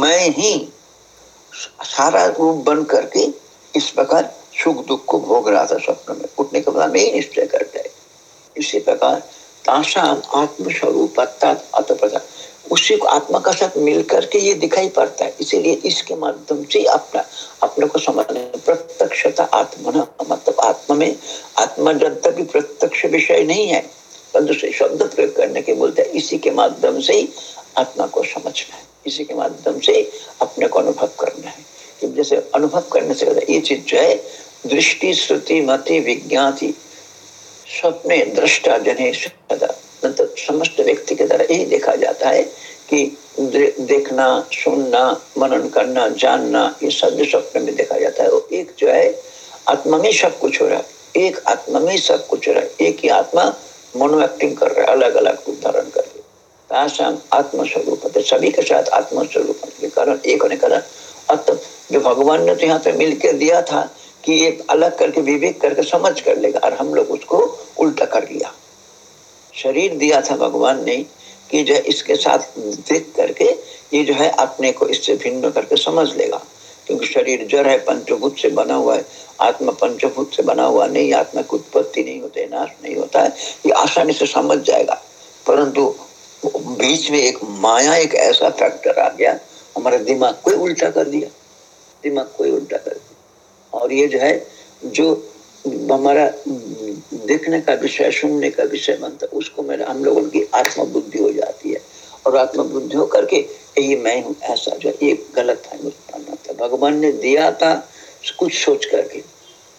मैं ही सारा रूप बन करके इस प्रकार सुख दुख को भोग रहा था स्वप्न में। उठने के बाद मैं ही निश्चय करते है। इसी प्रकार ताशाम आत्मस्वरूप उसी को आत्मा का साथ मिल करके ये दिखाई पड़ता है। इसीलिए इसके माध्यम से अपना, अपने को समझने प्रत्यक्षता आत्मा मतलब आत्मा में आत्मा जब तक प्रत्यक्ष विषय नहीं है। दूसरे शब्द प्रयोग करने के बोलते हैं। इसी के माध्यम से ही आत्मा को समझना है। इसी के माध्यम से अपने को अनुभव करना है। कि जैसे अनुभव करने से ये चीज़ जो है, दृष्टि, श्रुति, मति, विज्ञाति स्वप्ने दृष्टा जने मतलब समस्त व्यक्ति के द्वारा यही देखा जाता है कि देखना, सुनना, मनन करना, जानना, ये सब जो स्वप्न में देखा जाता है, वो एक जो है, आत्मा में सब कुछ हो रहा है। एक आत्मा में सब कुछ हो रहा है। एक ही आत्मा मोनो एक्टिंग कर रहा है अलग अलग रूप धारण कर तासाम आत्मस्वरूप सभी के साथ आत्मस्वरूप कारण एक होने कारण अत जो भगवान ने तो यहाँ पे मिलकर दिया था कि ये अलग करके विवेक करके समझ कर लेगा और हम लोग उसको उल्टा कर लिया शरीर दिया था भगवान ने कि जो इसके साथ देख करके ये जो है अपने को इससे भिन्न करके समझ लेगा। क्योंकि शरीर जड़ है, पंचभूत से बना हुआ है। आत्मा पंचभूत से बना हुआ नहीं, आत्मा की उत्पत्ति नहीं होती, नाश नहीं होता है। ये आसानी से समझ जाएगा। परंतु बीच में एक माया, एक ऐसा फैक्टर आ गया, हमारा दिमाग को उल्टा कर दिया। दिमाग को उल्टा कर दिया और ये जो है, जो हमारा देखने का विषय, सुनने का विषय बनता उसको मेरा हम लोगों की आत्मा बुद्धि हो जाती है। और आत्मा बुद्धि हो करके यही मैं हूँ, ऐसा जो ये गलत है उत्पन्न था। भगवान ने दिया था कुछ सोच करके,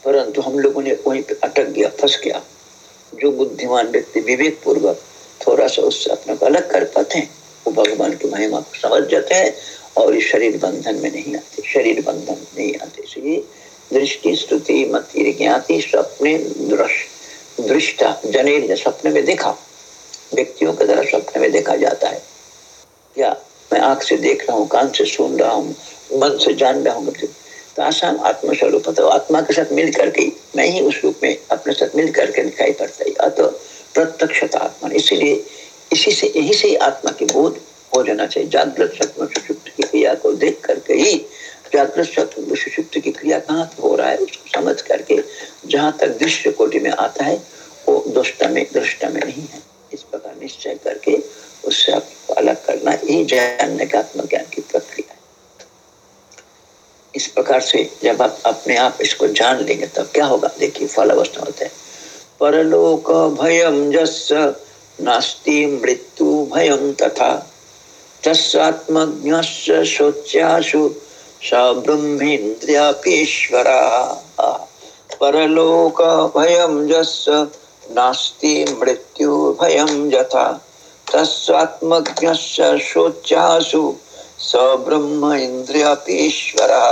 परंतु हम लोगों ने वहीं पे अटक गया, फंस गया। जो बुद्धिमान व्यक्ति विवेक पूर्वक थोड़ा सा उससे अपने को अलग कर पाते हैं, वो भगवान की महिमा को समझ जाते हैं और इस शरीर बंधन में नहीं आते, शरीर बंधन नहीं आते। इसलिए दृष्टि स्तुति मति ज्ञाति सपने दृष्टा जने सपने में देखा। व्यक्तियों के द्वारा सपने में देखा जाता है। क्या मैं आँख से देख रहा हूँ, कान से सुन रहा हूँ, मन से जान रहा हूँ? तो आसान आत्मस्वरूप तो आत्मा के साथ मिल करके मैं ही उस रूप में अपने साथ मिल करके दिखाई पड़ता है। अतः प्रत्यक्षता आत्मा। इसीलिए इसी से, यही से आत्मा की बोध हो जाना चाहिए। जागृत स्वप्न सुषुप्त की क्रिया को देख करके ही, जागृत स्वप्न सुषुप्त की क्रिया कहाँ हो रहा है, उसको समझ करके जहाँ तक दृश्य कोटि में आता है, वो दृष्टा में दृष्टा में नहीं है। इस प्रकार निश्चय करके उससे आपको अलग करना यही जानने का आत्मज्ञान की प्रक्रिया है। इस प्रकार से जब आप अपने आप इसको जान लेंगे, तब क्या होगा? देखिए, फल अवस्था होते हैं। परलोक भयम जस नास्ति मृत्यु भयम तथा। तस्वात्मज्ञस्य शोच्याशु स ब्रह्मेन्द्रियापीश्वरा परलोक भयम नास्ति मृत्यु भयम यथा। तस्वात्मज्ञस्य शोच्यासु स ब्रह्म इंद्रियपीश्वरा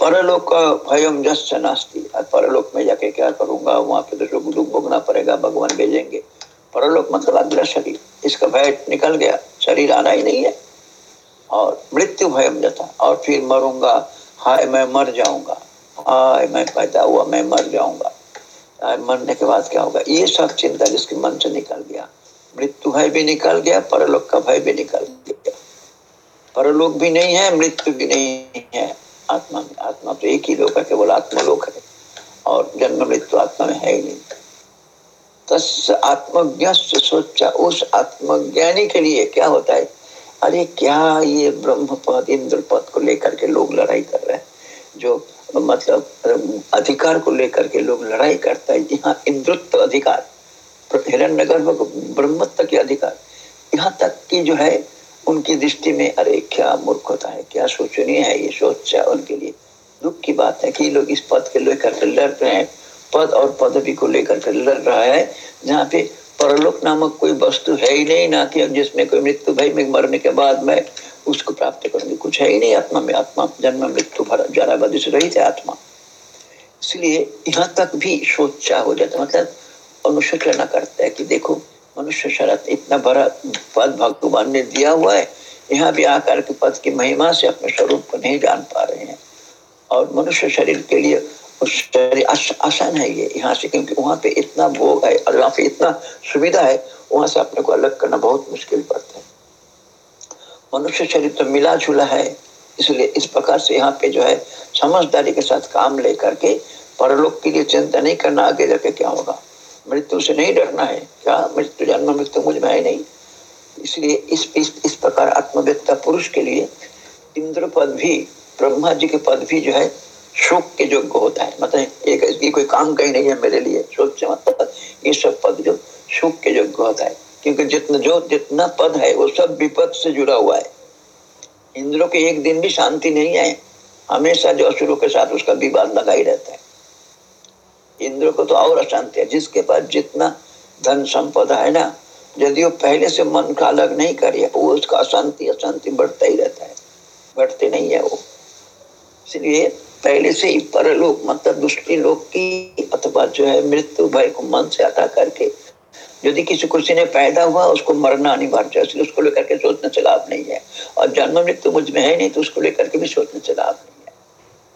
परलोक भयम जस्य नास्ति परलोक में जाके क्या करूँगा? वहाँ पे तो दुख भोगना पड़ेगा, भगवान भेजेंगे। परलोक मतलब अगला शरीर। इसका भय निकल गया, शरीर आना ही नहीं है। और मृत्यु भयम जता। और फिर मरूँगा, हाय मैं मर जाऊँगा, हाय मैं पैदा हुआ, मैं मर जाऊँगा। मरने के बाद क्या होगा? ये सब चिंता जिसके मन से निकल गया। मृत्यु भय भी निकल गया, परलोक का भय भी निकल गया। परलोक भी नहीं है, मृत्यु भी नहीं है। आत्मा में आत्मा तो एक ही लोक है, केवल आत्मलोक है। और जन्म मृत्यु आत्मा में है ही नहीं। आत्मज्ञ सोचा उस आत्मज्ञानी के लिए क्या होता है? अरे क्या ये ब्रह्म पद इंद्र पद को लेकर के लोग लड़ाई कर रहे हैं? जो मतलब अधिकार को लेकर के लोग लड़ाई करता है, यहाँ इंद्रत्व अधिकार हिरण्य गर्भ ब्रह्मत्व के अधिकार। यहाँ तक कि जो है, उनकी दृष्टि में, अरे क्या मूर्खता है, क्या सोचनीय है ये सोचा, उनके लिए। दुख की बात है कि लोग इस पद के लेकर के लड़ रहे हैं। पद और पदवी को लेकर के लड़ रहा है। जहाँ पे परलोक नामक कोई वस्तु है ही नहीं, ना कि जिसमें कोई मृत्यु भय में मरने के बाद में उसको प्राप्त करूँगी कुछ है ही नहीं। आत्मा में आत्मा, जन्म, मृत्यु जरा बदी से रही थे आत्मा। इसलिए यहाँ तक भी सोचा हो जाता मतलब अनुशोचना करता है कि देखो, मनुष्य शरत इतना बड़ा पद भगवान ने दिया हुआ है। यहाँ भी आकर के पद की महिमा से अपने स्वरूप को नहीं जान पा रहे हैं। और मनुष्य शरीर के लिए आसान है ये। यहाँ से क्योंकि वहाँ पे इतना भोग है और वहाँ पे इतना सुविधा है वहाँ से अपने को अलग करना बहुत मुश्किल पड़ता है। मनुष्य शरीर तो मिला जुला है इसलिए इस प्रकार से यहाँ पे जो है समझदारी के साथ काम लेकर के परलोक के लिए चिंता नहीं करना आगे जाके क्या होगा? मृत्यु से नहीं डरना है। क्या? मृत्यु जन्म मृत्यु मुझमें है नहीं। इसलिए इस इस, इस प्रकार आत्मव्यक्ता पुरुष के लिए इंद्र पद भी ब्रह्मा जी के पद भी जो है शोक के योग्य होता है मतलब एक, ये कोई काम कहीं नहीं है मेरे लिए, सोच से मतलब ये सब पद जो शोक के योग्य होता है, क्योंकि जितना, जो जितना पद है, वो सब विपद से जुड़ा हुआ है। इंद्रों के एक दिन भी शांति नहीं है हमेशा जो असुरों के साथ उसका विवाद लगा ही रहता है। इंद्र को तो और अशांति है, जिसके पास जितना धन संपदा है ना, यदि वो पहले से मन का अलग नहीं करे, वो उसका अशांति अशांति बढ़ता ही रहता है। बढ़ते नहीं है वो। इसलिए पहले से ही परलोक मतलब दुष्टि लोग की अथवा जो है मृत्यु भय को मन से हटा करके यदि किसी कुर्सी ने पैदा हुआ, उसको मरना अनिवार्य इसलिए उसको लेकर के सोचने से लाभ नहीं है। और जन्म मृत्यु मुझमें है नहीं तो उसको लेकर के भी सोचने से लाभ नहीं है।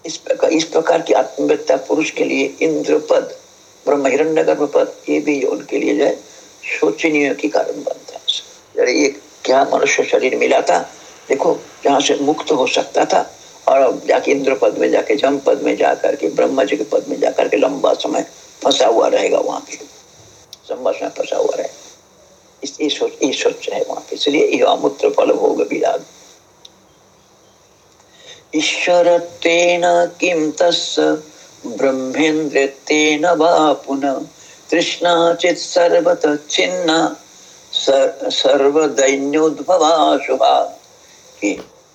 इस प्रकार इस प्रकार की आत्मव्यता पुरुष के लिए इंद्र पद ब्रह्म हिरण्य पद, ये भी उनके लिए जो है शोचनीय की कारण बनता है। ये क्या मनुष्य शरीर मिला था? देखो, जहाँ से मुक्त हो सकता था और अब जाके इंद्र पद में जाके जम पद में जाकर के, ब्रह्मा जी के पद में जाकर के लंबा समय फंसा हुआ रहेगा वहाँ पे। संभस में फंसा हुआ रहे इस ये सोच ये सोच वहाँ पे। इसलिए ईश्वर तेन ब्रह्मेन्द्र तेन चित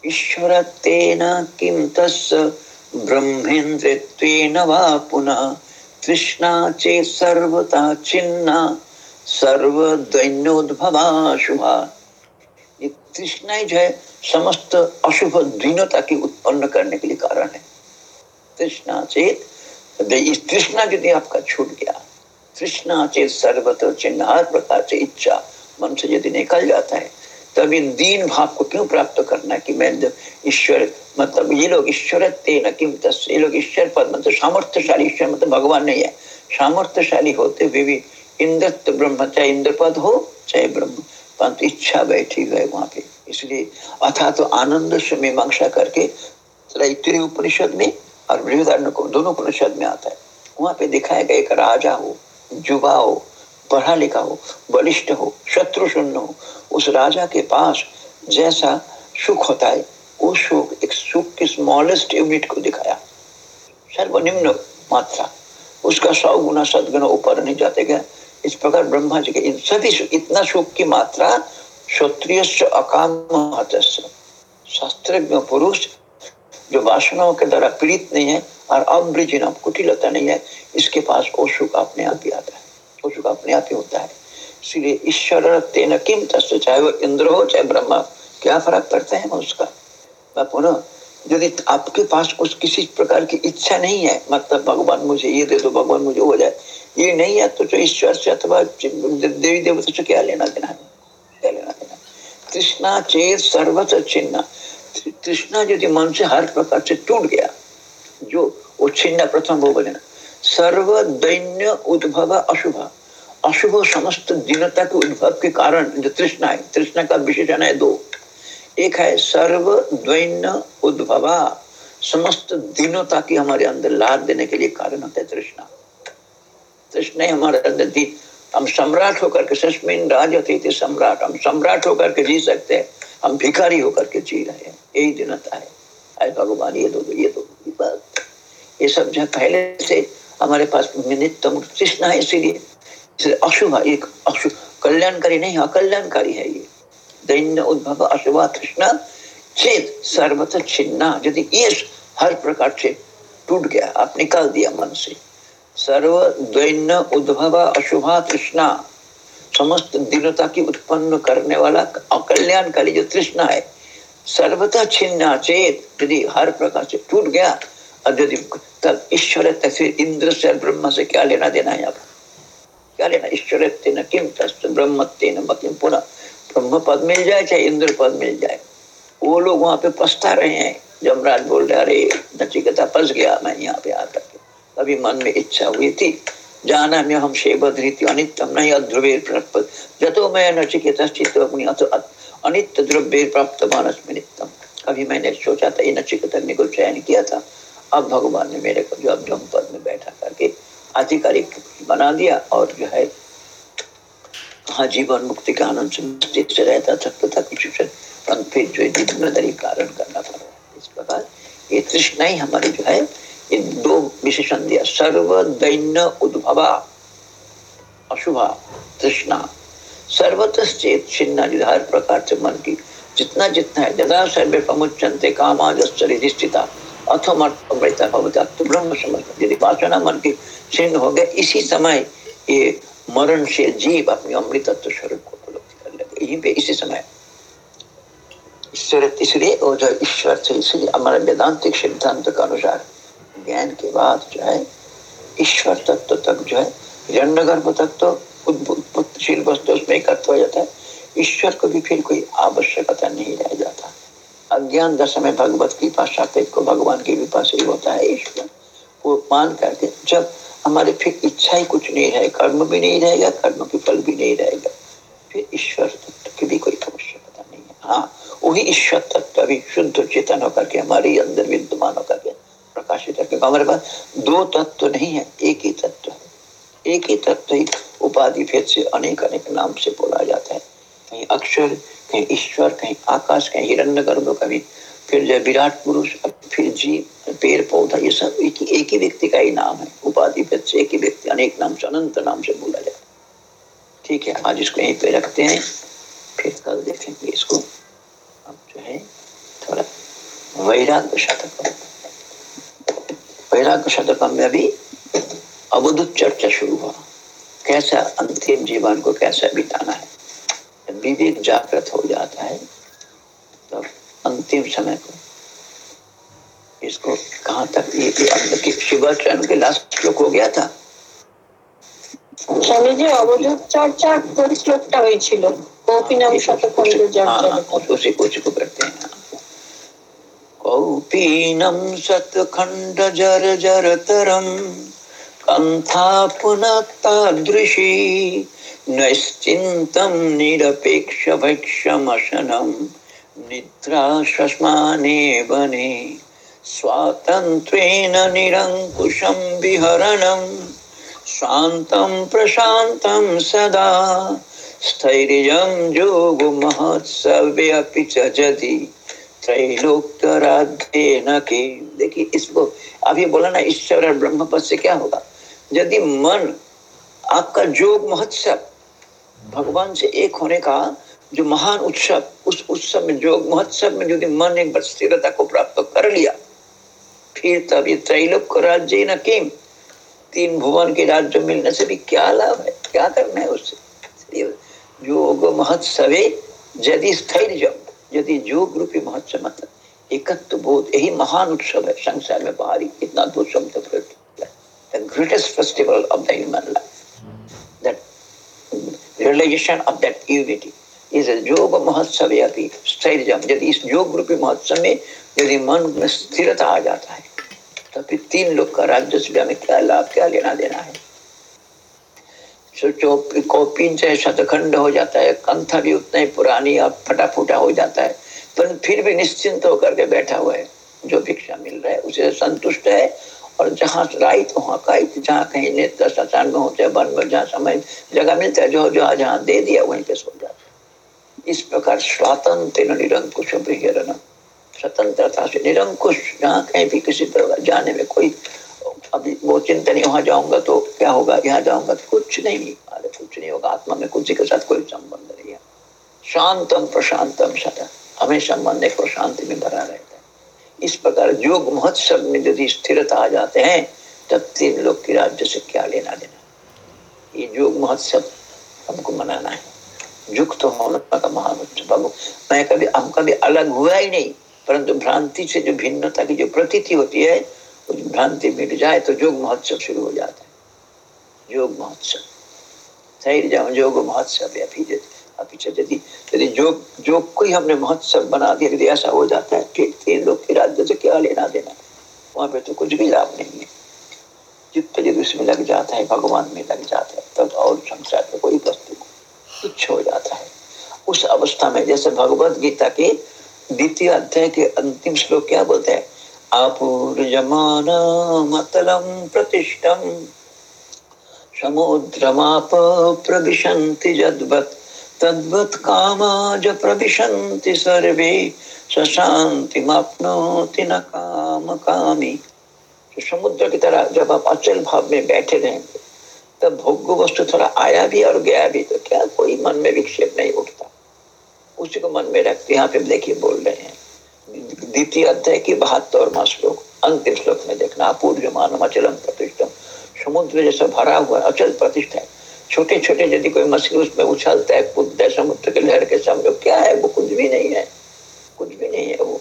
ईश्वर तेन किम तस् ब्रह्मेन्द्र वा पुनः तृष्णा चे सर्वता चिन्ना सर्व दैन्योद्भवा शुभा ये तृष्णा जो है, समस्त अशुभ द्विनता की उत्पन्न करने के लिए कारण है। तृष्णा चेत इस तृष्णा यदि आपका छूट गया। तृष्णा चेत सर्वत चिन्ह हर प्रकार से इच्छा मन से यदि निकल जाता है तब इन दीन भाव को क्यों प्राप्त करना कि मैं ईश्वर मतलब ये लोग ईश्वर तेन किम ये लोग ईश्वर पद मतलब सामर्थ्यशाली ईश्वर मतलब भगवान नहीं है। सामर्थ्यशाली होते हुए भी इंद्रत्व ब्रह्म, चाहे इंद्र पद हो, चाहे ब्रह्म, परंतु इच्छा बैठी है वहाँ पे। इसलिए अथा तो आनंद से मीमांसा करके तैतरी उपनिषद में और बृहदारण्य को, दोनों उपनिषद में आता है। वहाँ पे दिखाया गया एक राजा हो जुबा हो पढ़ा लिखा हो, बलिष्ठ हो, शत्रु शून्य हो, उस राजा के पास जैसा सुख होता है, वो सुख, एक सुख के स्मॉलेस्ट यूनिट को दिखाया। सर्वनिम्न मात्रा। उसका सौ गुना सदगुना ऊपर नहीं जाते गया इस प्रकार ब्रह्मा जी के इन सभी इतना सुख की मात्रा क्षत्रिय अकाम शास्त्रज्ञ पुरुष, जो वासनाओं के द्वारा पीड़ित नहीं है और अमृजिन कुटिलता नहीं है, इसके पास वो सुख अपने आप ही आता है। वो सुख अपने आप ही होता है। इसलिए ईश्वर तेन किम तस्व चाहे वो इंद्र हो, चाहे ब्रह्मा, क्या फ़र्क पड़ता है उसका? पुनः यदि आपके पास उस किसी प्रकार की इच्छा नहीं है मतलब भगवान मुझे ये दे दो, भगवान मुझे हो जाए ये नहीं है तो जो ईश्वर से अथवा देवी देवता से क्या लेना देना क्या लेना देना कृष्णा चेत सर्वत्र चिन्ह तृष्णा यदि मन से हर प्रकार से टूट गया, जो वो छिन्न प्रथम वो बोले ना सर्व दैन्य उद्भव अशुभ। अशुभ समस्त दीनता के उद्भव के कारण जो तृष्णा है। तृष्णा का विशेषण है दो। एक है सर्व द्वैन्य उद्भवा। समस्त दीनता की हमारे अंदर लाद देने के लिए कारण होता है तृष्णा। तृष्णा हमारे अंदर दी। हम सम्राट होकर के सस्मिन राज थे सम्राट। हम सम्राट होकर के जी सकते हैं। हम भिखारी होकर के जी रहे हैं। यही दिनता है। अरे भगवान, ये दो ये दो, ये सब जो पहले से हमारे पास नित्य तृष्णा है इसीलिए अशुभ, एक अशुभ, कल्याणकारी नहीं अकल्याणकारी है ये। दैन्य उद्भव अशुभ तृष्णा, चेत सर्वत छिन्ना, यदि ये हर प्रकार से टूट गया, आप निकाल दिया मन से। सर्व दैन्य उद्भव अशुभा तृष्णा, समस्त दीनता की उत्पन्न करने वाला अकल्याणकारी जो तृष्णा है सर्वथा छिन्ना, चेत, यदि हर प्रकार से टूट गया तब ईश्वर फिर इंद्र से ब्रह्म से क्या लेना देना है आप? क्या लेना? ईश्वर किम ब्रह्म किम पुनः ब्रह्म पद मिल जाए चाहे इंद्र पद मिल जाए। वो लोग वहाँ पे पछता रहे हैं। जमराज बोल रहे, अरे, नचिकता फंस गया मैं यहाँ पे के अभी मन में इच्छा हुई थी। जाना में, हम शेबधृति अनित्यम नहीं अध्रुवे प्राप्त। जतो मैं नचिकेता चित्त अनित्य द्रव्य प्राप्त मानस में नित्यम। अभी मैंने सोचा था, ये नचिकेता को चयन किया था। अब भगवान ने मेरे को जो अब जम पद में बैठा करके आधिकारिक बना दिया और जो है हाँ जीवन मुक्ति का आनंद से रहता था कुछ परंतु फिर जो है कारण करना पड़ा। इस प्रकार ये तृष्णा ही हमारी जो है इन दो विशेषण दिया। सर्व दैन्य उद्भवा, अशुभा, तृष्णा। सर्वतश्चेत छिन्ना जो हर प्रकार से मन की जितना जितना है, जदा सर्वे प्रमुचंते कामाजस्थिता तो छिन्न हो इसी समय ये मरण से जीव अपनी अमृतत्व स्वरूप को उपलब्धि कर पे इसी समय ईश्वर इसलिए जो ईश्वर से इसलिए वेदांतिक सिद्धांत के अनुसार ज्ञान के बाद जो है ईश्वर तत्व तक जो है हिरण्य गर्भ तक तो उत्पत्तिशील वस्तु उसमें इकट्ठा हो जाता है ईश्वर को भी फिर कोई आवश्यकता नहीं रह जाता अज्ञान दशा में भगवत की पास को भगवान की कृपा से ही होता है ईश्वर। वो मान करके, जब हमारे फिर इच्छा ही कुछ नहीं है, कर्म भी नहीं रहेगा, कर्म के फल भी नहीं रहेगा। फिर ईश्वर तत्व की भी कोई आवश्यकता नहीं है। हाँ वही ईश्वर तत्व अभी शुद्ध चेतन होकर के, हमारे अंदर विद्यमान होकर के प्रकाशित क्योंकि हमारे पास दो तत्व नहीं है, एक ही तत्व है। एक ही तत्व ही उपाधि भेद से अनेक अनेक नाम से बोला जाता है। कहीं अक्षर कहीं ईश्वर, कहीं आकाश, कहीं हिरण्य गर्भ कभी, फिर जो विराट पुरुष फिर जीव, पेड़, पौधा, ये सब एक ही एक ही व्यक्ति का ही नाम है। उपाधि एक ही व्यक्ति, अनेक नाम से, अनंत नाम से बोला है। ठीक है, आज इसको यहीं पे रखते हैं, फिर कल देखेंगे इसको। अब जो है, थोड़ा वैराग्य शतक वैराग्य शतक में अभी अवधुत चर्चा शुरू हुआ। कैसा अंतिम जीवन को कैसा बिताना है? विवेक जागृत हो जाता है तब अंतिम समय को इसको कहा तक ये शिवाचरण के लास्ट श्लोक हो गया था স্বামীজি অবধূত চর্চা কোন শ্লোকটা হয়েছিল কৌপিনাম শতখণ্ড চর্চা उसी कुछ को करते हैं कौपीनं शतखण्डजर्जरतरं कन्था पुनः तादृशी नैश्चिन्तं निरपेक्षभक्षमशनं निद्रा श्वस्माने वने निरङ्कुशं विहरणं शांतम प्रशांतम सदा, स्थैर्यं च जदि त्रैलोक्य न की। देखिए, इसको अभी बोला ना ईश्वर और ब्रह्म पद से क्या होगा? यदि मन आपका जोग महोत्सव, भगवान से एक होने का जो महान उत्सव, उस उत्सव में जोग महोत्सव में यदि मन एक बार स्थिरता को प्राप्त कर लिया, फिर तब ये त्रैलोक राज्य न किम। तीन भुवन के राज्य मिलने से भी क्या लाभ है? क्या करना है उससे? योग महोत्सव यदि स्थैर्य यदि योग रूपी महोत्सव मतलब एकत्व बोध, यही महान उत्सव है। संसार में बाहरी इतना अद्भुत शब्द प्रयोग greatest festival of the human life that realization of that unity इस योग महोत्सव अभी यदि इस योग रूपी महोत्सव में यदि मन में स्थिरता आ जाता है तो फिर तीन लोग का राज्य से क्या लाभ क्या लेना देना है सोचो कॉपी चाहे शतखंड हो जाता है कंथा भी उतना ही पुरानी और फटा फूटा हो जाता है पर फिर भी निश्चिंत होकर के बैठा हुआ है जो भिक्षा मिल रहा है उसे संतुष्ट है और जहाँ राइट, वहाँ का जहाँ कहीं नेत्र सचान में होते वन में जहाँ समय जगह मिलता है, जो जो जहाँ दे दिया, वहीं पे सो जाता इस प्रकार स्वातंत्र निरंकुश स्वतंत्रता से निरंकुश, जहाँ कहीं भी किसी तरह जाने में कोई, अभी वो चिंता नहीं, वहाँ जाऊँगा तो क्या होगा, यहाँ जाऊँगा तो कुछ नहीं, अरे कुछ नहीं होगा, आत्मा में कुछ के साथ कोई संबंध नहीं है। शांतम प्रशांतम सदा हमेशा मन एक प्रशांति में भरा रहता है इस प्रकार योग महोत्सव में यदि स्थिरता आ जाते हैं, तब तीन लोग की राज्य से क्या लेना देना? ये योग महोत्सव हमको मनाना है। युक्त होने का महान उत्सव मैं कभी, हम कभी अलग हुआ ही नहीं, परंतु भ्रांति से जो भिन्नता की जो प्रतीति होती है उस भ्रांति मिट जाए तो योग महोत्सव शुरू हो जाता है। योग महोत्सव। सही जाओ, योग महोत्सव यदि यदि योग योग को ही हमने महोत्सव बना दिया, यदि ऐसा हो जाता है कि तीन लोग के राज्य से क्या लेना देना वहाँ पे तो कुछ भी लाभ नहीं है। चित्त यदि उसमें लग जाता है, भगवान में लग जाता है, तब तो और संसार में कोई वस्तु तुच्छ हो जाता है। उस अवस्था में जैसे भगवत गीता के द्वितीय अध्याय के अंतिम श्लोक क्या बोलते हैं? आपूर्यमानमतलं प्रतिष्ठम्, समुद्रमाप प्रविशन्ति यद्वत् तद्वत् कामाज प्रविशन्ति सर्वे सशांतिमाप्नोति न काम कामी तो समुद्र की तरह जब आप अचल भाव में बैठे रहेंगे, तब भोग्य वस्तु थोड़ा आया भी और गया भी तो क्या कोई मन में विक्षेप नहीं उठता? उसी को मन में रखते यहाँ पे देखिए बोल रहे हैं। द्वितीय अध्याय की बहत्तरवा श्लोक, अंतिम श्लोक में देखना अपूर्व मानव अचलम प्रतिष्ठम। समुद्र जैसा भरा हुआ अचल प्रतिष्ठा है। छोटे छोटे यदि कोई मछली उसमें उछलता है, कूदता है, समुद्र के लहर के सामने, क्या है वो? कुछ भी नहीं है। कुछ भी नहीं है वो।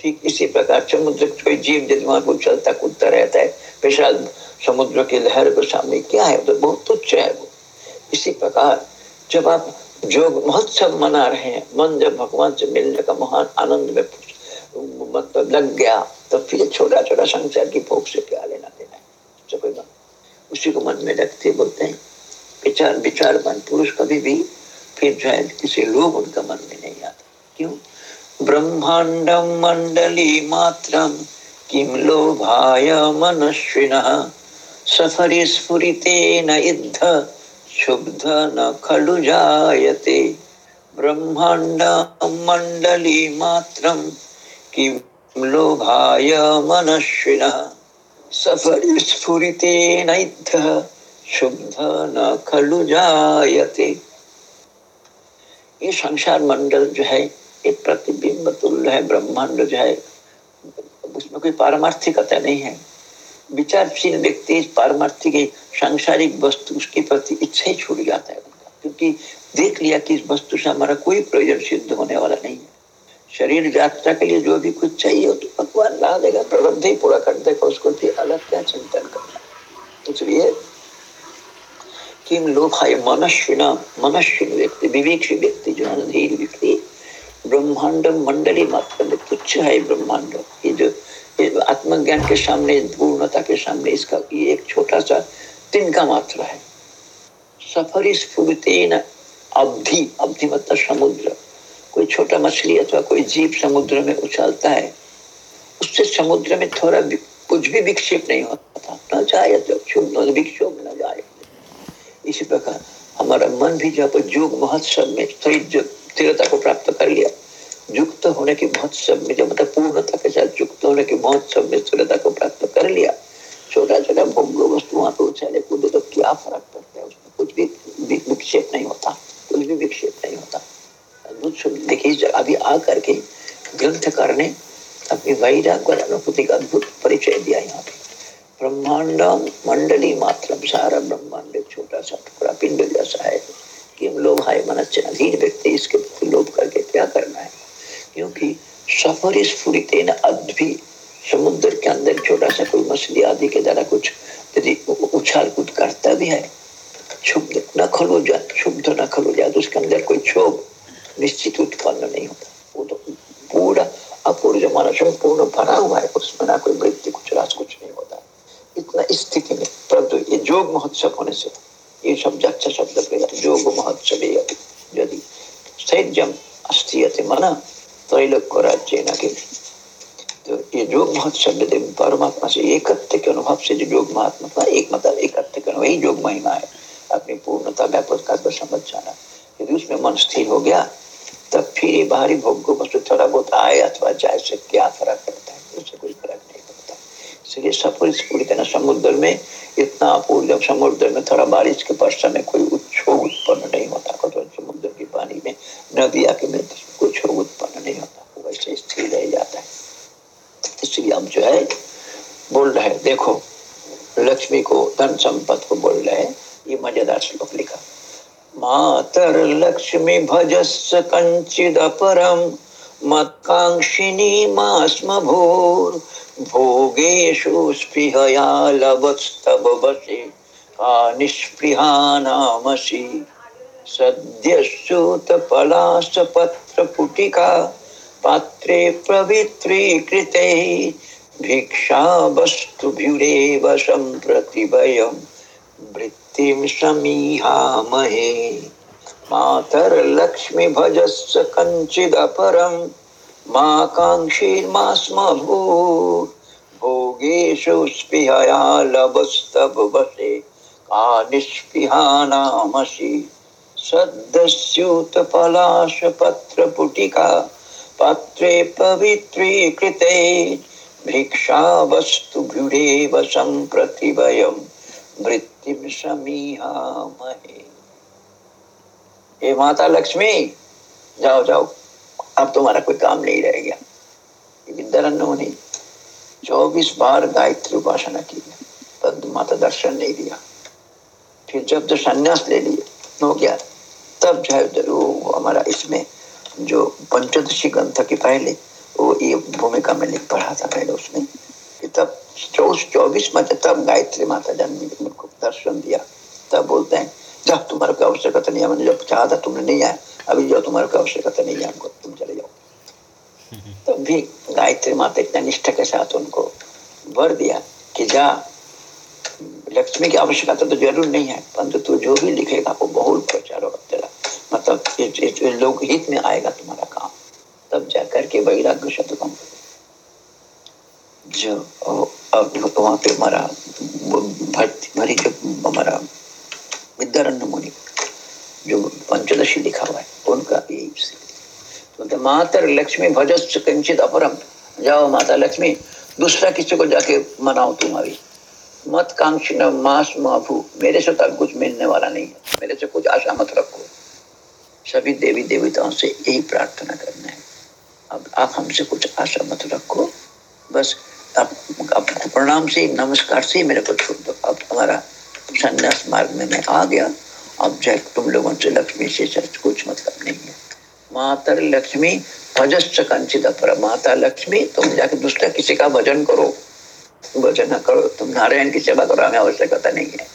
ठीक इसी प्रकार समुद्र कोई जीव यदि वहाँ उछलता, कूदता रहता है, विशाल समुद्र के लहर के सामने, क्या है तो बहुत तुच्छ है वो। इसी प्रकार जब आप जो महोत्सव मना रहे हैं, मन जब भगवान से मिलने का महान आनंद में मतलब लग गया तो फिर छोटा छोटा संसार की भोग से क्या लेना देना है। उसी को मन में रखते बोलते हैं विचार विचार मन पुरुष कभी भी फिर है किसी लोग उनका मन में नहीं आता। क्यों? ब्रह्मांडम मंडली मात्रम किम लोभाय मनस्विन सफरी स्फुरिते न युद्ध शुद्ध न खलु जायते। ब्रह्मांड मंडली मात्रम किम लोभाय मनस्विनः सफलस्फुरिते नैद्ध शुद्ध न खलु जायते। ये संसार मंडल जो है, ये प्रतिबिंब तुल्य है, ब्रह्मांड जो है, उसमें कोई पारमार्थिकता नहीं है। विचारशील व्यक्ति पारमार्थिक सांसारिक वस्तु उसके प्रति इच्छा ही छूट जाता है उनका, क्योंकि देख लिया कि इस वस्तु से हमारा कोई प्रयोजन सिद्ध होने वाला नहीं है। शरीर यात्रा के लिए जो भी कुछ चाहिए हो तो भगवान ला देगा, प्रबंध ही पूरा कर देगा, उसको भी अलग क्या चिंतन करना इसलिए किम लोग मनुष्य न मनुष्य व्यक्ति, विवेक व्यक्ति जो है धीर व्यक्ति। ब्रह्मांड मंडली मात्र में तुच्छ है ब्रह्मांड। ये जो आत्मज्ञान के सामने, पूर्णता के सामने इसका ये एक छोटा सा तिनका मात्र है। सफरी स्फुरतेन अवधि अवधि मतलब समुद्र। कोई छोटा मछली अथवा कोई जीव समुद्र में उछलता है, उससे समुद्र में थोड़ा कुछ भी विक्षेप नहीं होता। न जाए तो विक्षोभ न जाए। इसी प्रकार हमारा मन भी जब योग महोत्सव में स्थिरता को प्राप्त कर लिया, युक्त होने के महोत्सव में जब मतलब पूर्णता के साथ युक्त होने के महोत्सव में स्थिरता को प्राप्त कर लिया, छोटा छोटा भोग्य वस्तु वहाँ पे उछाले, कूदे तो क्या फ़र्क पड़ता है? उसमें कुछ भी विक्षेप नहीं होता, कुछ भी विक्षेप नहीं होता। देखिए अभी आ करके ग्रंथकार ने अपनी वैराग अनुभूति का अद्भुत परिचय दिया यहाँ पे। ब्रह्मांड मंडली मात्र सारा ब्रह्मांड एक छोटा सा टुकड़ा पिंड जैसा है कि हम लोग हाय अधीन व्यक्ति इसके प्रति लोभ करके क्या करना है? क्योंकि सफ़र स्फुरित अद्भि समुद्र के अंदर छोटा सा कोई मछली आदि के द्वारा कुछ यदि उछाल कूद करता भी है क्षुब्ध न खलो जाए क्षुब्ध न खलो जाए तो उसके अंदर कोई क्षोभ निश्चित उत्पन्न नहीं होता। वो तो पूरा अपूर्व माना संपूर्ण भरा हुआ है उसमें ना कोई वृत्ति, कुछ रास, कुछ नहीं होता। इतना स्थिति में। परंतु ये जोग महोत्सव होने से, ये शब्द अच्छा शब्द प्रयोग जोग महोत्सव यदि सैजम अस्थियते मना त्रैलोक्य राज्य न के। तो ये योग महोत्सव यदि परमात्मा से एकत्व के अनुभव से जो योग महात्मा एक मतलब एकत्व के वही योग महिमा है। अपनी पूर्णता व्यापक का समझ जाना। यदि उसमें मन स्थिर हो गया, तब फिर ये बाहरी भोग को वस्तु थोड़ा बहुत आए अथवा जाए से क्या फ़र्क पड़ता है? उससे कोई फ़र्क इसलिए सफल पूरी तरह समुद्र में इतना पूर्ण जब समुद्र में थोड़ा बारिश के पश्चात में कोई उच्छोग उत्पन्न नहीं होता कठोर समुद्र के पानी में, नदिया के में कुछ उत्पन्न नहीं होता वैसे स्थिर रह जाता है। इसलिए हम जो है, बोल रहे देखो, लक्ष्मी को धन संपत्ति को बोल रहे ये मज़ेदार श्लोक लिखा। मातर लक्ष्मी भजस् कंचिद अपरम मत्कांक्षिणी मास्म भूर भोगेषु स्पृहया लवस्तव वशे का निष्पृहा नामसि। पलाश पत्र पुटिका पात्रे पवित्रीकृते भिक्षा वस्तुभिरेव सम्प्रति वयं, वृत्तिं समीहामहे। मातर्लक्ष्मी भजस्स कञ्चिदपरं मा काङ्क्षीर्मा स्म भोगेषु स्पृहया लभस्तव वशे का निष्पृहा नामसि। सद्दस्यूतपलाशपत्रपुटिका, पात्रे पवित्रीकृते भिक्षा वस्तुभ्युरेव सम्प्रति वयं वृत्तिं समीहामहे। हे माता लक्ष्मी, जाओ जाओ। अब तुम्हारा कोई काम नहीं रह गया। विद्यारण्यों चौबीस बार गायत्री उपासना की परंतु माता दर्शन नहीं दिया। फिर जब जो संन्यास ले लिए, हो गया। तब जो है वो हमारा इसमें जो पंचदशी ग्रंथ के पहले, वो ये भूमिका में लिख पढ़ा था पहले उसने तब चौस, चौबीस में तब गायत्री माता जन्मी, उनको दर्शन दिया। तब बोलते हैं जब तुम्हारे को आवश्यकता नहीं है मैंने जब चाहा था तुमने नहीं आया अभी जो तुम्हारे को आवश्यकता नहीं है हमको तुम चले जाओ। तब तो भी गायत्री माता इतना निष्ठा के साथ उनको वर दिया कि जा लक्ष्मी की आवश्यकता तो ज़रूर नहीं है परंतु तू जो भी लिखेगा वो बहुत प्रचार होगा तेरा। मतलब लोग हित में आएगा तुम्हारा काम। तब जा करके वैराग्य शतकम जो अब वहाँ पे हमारा भर्ती भरी जो हमारा विद्यारण्य मुनि जो पंचदशी लिखा हुआ है उनका यही तो मातर लक्ष्मी भजस कंचित अपरम। जाओ माता लक्ष्मी दूसरा किसी को जाके मनाओ तुम अभी मत कांक्षी न मास माफू मेरे से तक कुछ मिलने वाला नहीं है। मेरे से कुछ आशा मत रखो। सभी देवी देवताओं से यही प्रार्थना करना है। अब आप हमसे कुछ आशा मत रखो। बस आप, आपको प्रणाम से नमस्कार से मेरे को छोड़ दो। अब हमारा संन्यास मार्ग में मैं आ गया। अब जाए तुम लोगों से लक्ष्मी से सच कुछ मतलब नहीं है। मातर लक्ष्मी भजस्व पर माता लक्ष्मी तुम जाके दूसरा किसी का भजन करो। भजन करो तुम नारायण की सेवा करो हमें आवश्यकता नहीं है।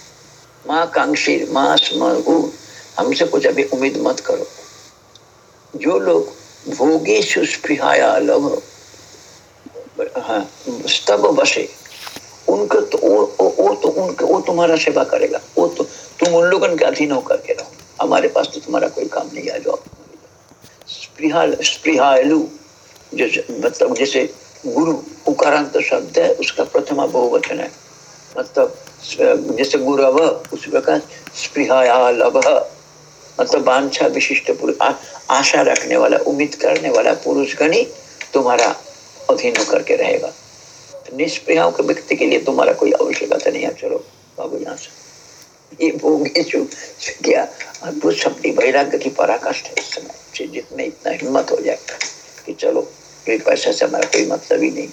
माँ कांक्षी माँ स्मु हमसे कुछ अभी उम्मीद मत करो। जो लोग भोगी सुस्पृहाया लभ हाँ, स्तब बसे। उनको तो वो, वो तो उनके वो तुम्हारा सेवा करेगा। वो तो तुम उन लोगों के अधीन होकर के रहो। हमारे पास तो तुम्हारा कोई काम नहीं आ जाओ स्पृहालु जो मतलब जैसे गुरु उकारांत शब्द है उसका प्रथमा बहुवचन है। मतलब जैसे गुरव उस प्रकार स्पृहाया लभ मतलब वांछा विशिष्ट पुरुष आशा रखने वाला उम्मीद करने वाला पुरुष गणी तुम्हारा अधीन होकर के रहेगा। तो निष्प्रियाओं के व्यक्ति के लिए तुम्हारा कोई आवश्यकता नहीं है। चलो, बाबू यहाँ से। ये भोगेशु क्या अद्भुत शब्दी वैराग्य की पराकाष्ठ है इस समय जितने इतना हिम्मत हो जाए कि चलो कोई पैसे से हमारा कोई मतलब ही नहीं।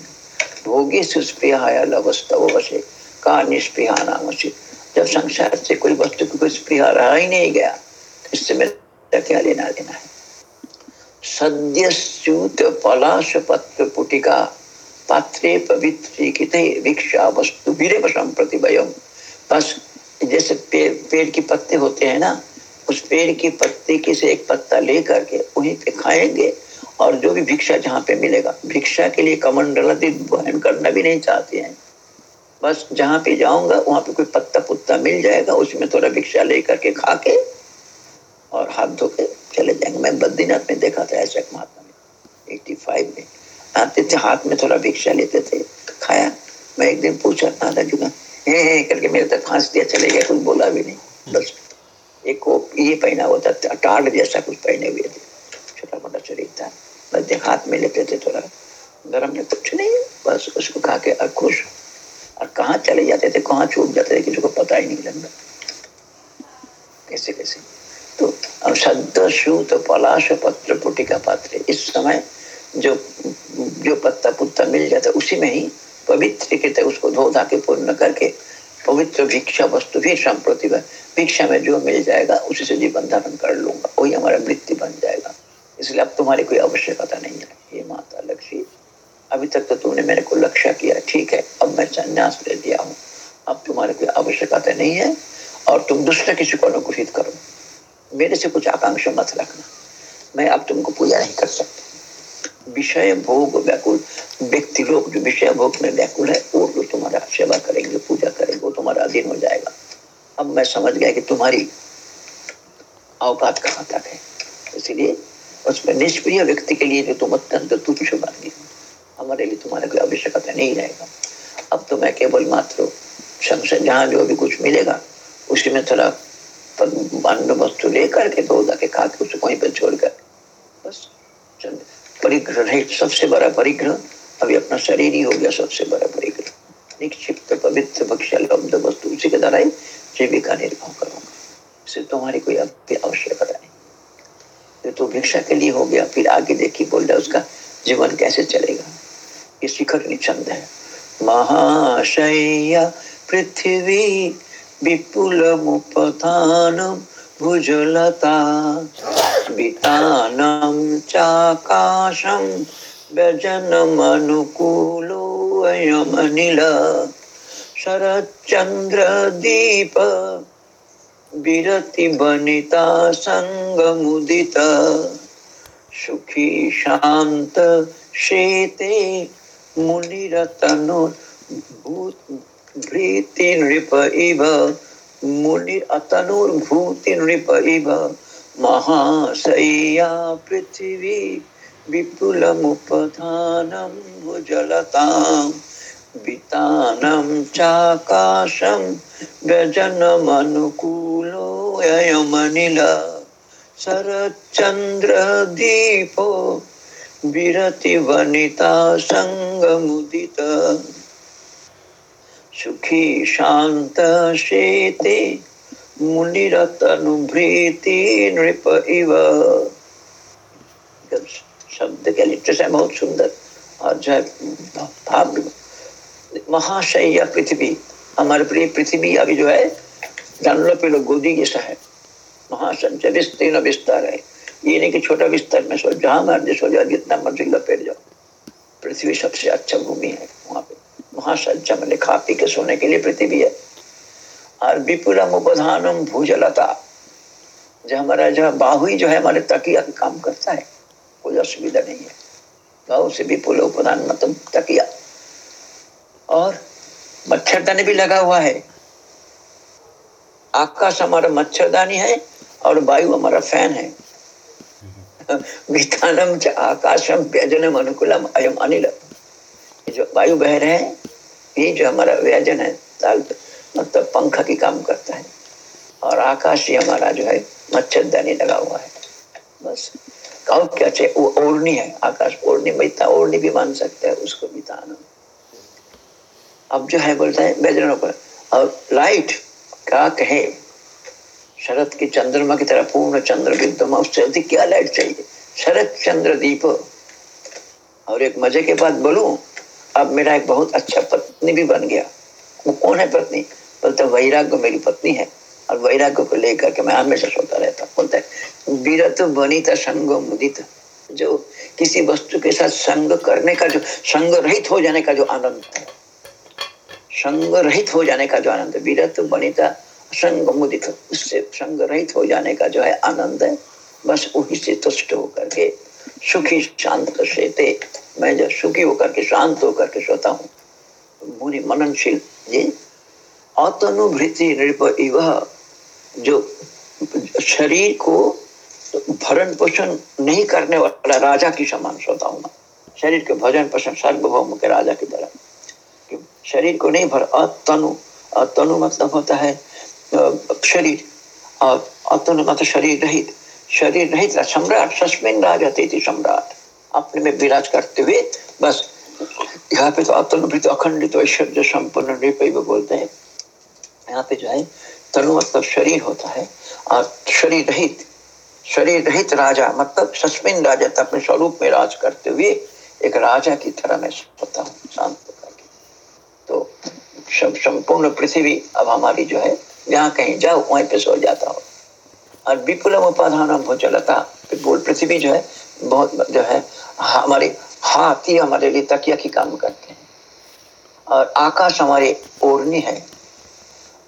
भोगे सुस्प्रिया लवस्तव वसे का निष्प्रिया नाम से। जब संसार से कोई वस्तु की कोई स्प्रिया रहा ही नहीं गया इससे मेरा क्या लेना देना है? सद्यस्यूत पलाश पत्र पुटिका। पात्रे पवित्रीकृते भिक्षा वस्तु विरेव संप्रति बस जैसे पेड़ पेड़ के पत्ते होते हैं ना, उस पेड़ की पत्ते के से एक पत्ता ले करके वहीं पे खाएँगे और जो भी भिक्षा जहाँ पे मिलेगा। भिक्षा के लिए कमंडल वहन करना भी नहीं चाहते हैं। बस जहाँ पे जाऊँगा, वहाँ पे कोई पत्ता पुत्ता मिल जाएगा, उसमें थोड़ा भिक्षा ले करके खा के और हाथ धो के चले जाएँगे। मैं बद्रीनाथ में देखा था ऐसा महात्मा एट्टी फाइव में। आते थे हाथ में थोड़ा भिक्षा लेते थे। खाया। मैं एक दिन पूछा दादा जी का हे करके मेरे तक फांस दिया चले गया कुछ बोला भी नहीं। बस। एक को ये पहना हुआ था टाट जैसा कुछ पहने हुए थे। छोटा मोटा शरीर था। बस हाथ में लेते थे थोड़ा। गरम में कुछ नहीं बस उसको खा के खुश। और कहाँ चले जाते थे कहाँ छूट जाते थे किसी को पता ही नहीं लगता। कैसे कैसे? तो शब्द शूत पलाश पत्र पुटिका पात्र इस समय जो जो पत्ता पुत्ता मिल जाता है, उसी में ही पवित्र कहते उसको धो धा के, पूर्ण करके पवित्र भिक्षा वस्तु भी संप्रति भिक्षा में जो मिल जाएगा, उसी से जीवन धारण कर लूँगा। वही हमारा वृत्ति बन जाएगा। इसलिए अब तुम्हारी कोई आवश्यकता नहीं है। ये माता लक्ष्मी, अभी तक तो तुमने मेरे को लक्ष्य किया, ठीक है। अब मैं संन्यास ले लिया हूँ। अब तुम्हारी कोई आवश्यकता नहीं है और तुम दूसरे किसी को अनुग्रहित करो। मेरे से कुछ आकांक्षा मत रखना। मैं अब तुमको पूजा नहीं कर सकता। विषय भोग व्याकुल। व्यक्ति लोग जो विषय भोग में व्याकुल है, वो जो तुम्हारा सेवा करेंगे, पूजा करेंगे, वो तुम्हारा अधीन हो जाएगा। अब मैं समझ गया कि तुम्हारी अवकात कहाँ तक है। इसलिए उसमें निष्प्रिय व्यक्ति के लिए जो तुम अत्यंत तुच्छ गई हमारे लिए तुम्हारा कोई आवश्यकता नहीं रहेगा। अब तो मैं केवल मात्र संशय जहाँ जो भी कुछ मिलेगा, उसी में थोड़ा अन्न वस्तु लेकर के दो के खा के उसे वहीं पर छोड़कर। बस परिग्रह है, सबसे बड़ा परिग्रह। अभी अपना शरीर ही हो गया, सबसे बड़ा परिग्रह। निक्षिप्त, पवित्र भक्ष्य वस्तु, उसी के द्वारा जीविका निर्वाह करूँगा। इसे तुम्हारी कोई आवश्यकता नहीं तो भिक्षा के लिए हो गया, फिर आगे देखिए बोल रहा उसका, जीवन कैसे चलेगा? ये शिखर निचंद है। महाशय पृथ्वी विपुलमुपधानं भुजलता। वितानं चाकाशं व्यजनमनुकूलो अयमनिल शरच्चन्द्रदीप विरतिवनिता सङ्गमुदित। सुखी शान्त शेते मुनिरतनुर्भूत भृति नृप इव। मुनिर अतनुर्भूति नृप इव। महाशय्या पृथ्वी विपुलमुपधानं भुजलतां वितानं चाकाशं व्यजनमनुकूलोऽयमनिल शरच्चन्द्रदीपो विरतिवनिता सङ्गमुदित सुखी शांत शेते मुनिरतनुभृति नृप इव। शब्द के लिटरेचर बहुत सुंदर। और जो है महाशय पृथ्वी, हमारे प्रिय पृथ्वी अभी जो है जान लो पे लोग गोदी जैसा है महासंचय विस्तीर्ण विस्तार है, ये नहीं कि छोटा विस्तार, में सो जहाँ मर्ज़ी सो जाओ जितना मर्ज़ी लपेट जाओ। पृथ्वी सबसे अच्छा भूमि है वहाँ पे। महासज्जा मैंने खा पी के सोने के लिए पृथ्वी है और विपुलम उपधानम भूजलता जो हमारा जो बाहु जो है, हमारे तकिया का काम करता है। कोई असुविधा नहीं है। बाहु से विपुल उपधान मतलब तकिया और मच्छरदानी भी लगा हुआ है। आकाश हमारा मच्छरदानी है और वायु हमारा फ़ैन है। आकाशम व्यजनम अनुकूलम अयम अनिल। जो वायु बह रहे हैं, ये जो हमारा व्यजन है मतलब पंखा की काम करता है। और आकाश ही हमारा जो है मच्छरदानी लगा हुआ है। बस। कहो क्या वो ओढ़नी है। आकाश ओढ़नी बैठता ओढ़नी भी मान सकते हैं, उसको भी ताना अब जो है, बोलते हैं बेजरों पर और लाइट क्या कहे? शरद की चंद्रमा की तरह, पूर्ण चंद्र विद्यमा उससे अधिक क्या लाइट चाहिए? शरद चंद्र दीप। और एक मज़े के बाद बोलू, अब मेरा एक बहुत अच्छा पत्नी भी बन गया। वो कौन है पत्नी? बोलते वैराग्य मेरी पत्नी है। और वैराग्य को लेकर के मैं हमेशा सोता रहता बोलता है बीरत बनिता संग मुदित। जो किसी वस्तु के साथ संग करने का जो, संग रहित हो जाने का जो आनंद है। संग रहित हो जाने का जो आनंद है। बीरत बनिता संग मुदित। उससे संग रहित हो जाने का जो है आनंद है। बस वही से तुष्ट होकर के, सुखी शांत से मैं जो सुखी होकर के, शांत होकर के सोता हूँ, मुनि मननशील। ये इव, जो शरीर को भरण पोषण नहीं करने वाला राजा की समान सोता हूँ शरीर के भजन पोषण सर्वभौम के राजा की तरह। शरीर को नहीं भर अतनु अतनु मतलब होता है शरीर। और अतनु मतलब शरीर रहित। शरीर रहित सम्राट, सस्मिन राजा थी सम्राट। अपने में विराज करते हुए बस, यहाँ पे तो अतनुभृत अखंडित ऐश्वर्य संपन्न नृप बोलते हैं। यहाँ पे जो है, तनु मतलब शरीर होता है, और शरीर रहित शरीर रहित राजा मतलब सस्मिन राजा अपने स्वरूप में राज करते हुए एक राजा की तरह मैं सोता हूँ, शांत करके। तो संपूर्ण पृथ्वी अब हमारी जो है जहाँ कहीं जाओ, वहीं पे सो जाता हो। और विपुलम उपाधान भोजलता बोल पृथ्वी जो है, बहुत जो है, हमारे हाथी हमारे लिए तकिया की काम करते हैं। और आकाश हमारे ओढ़नी है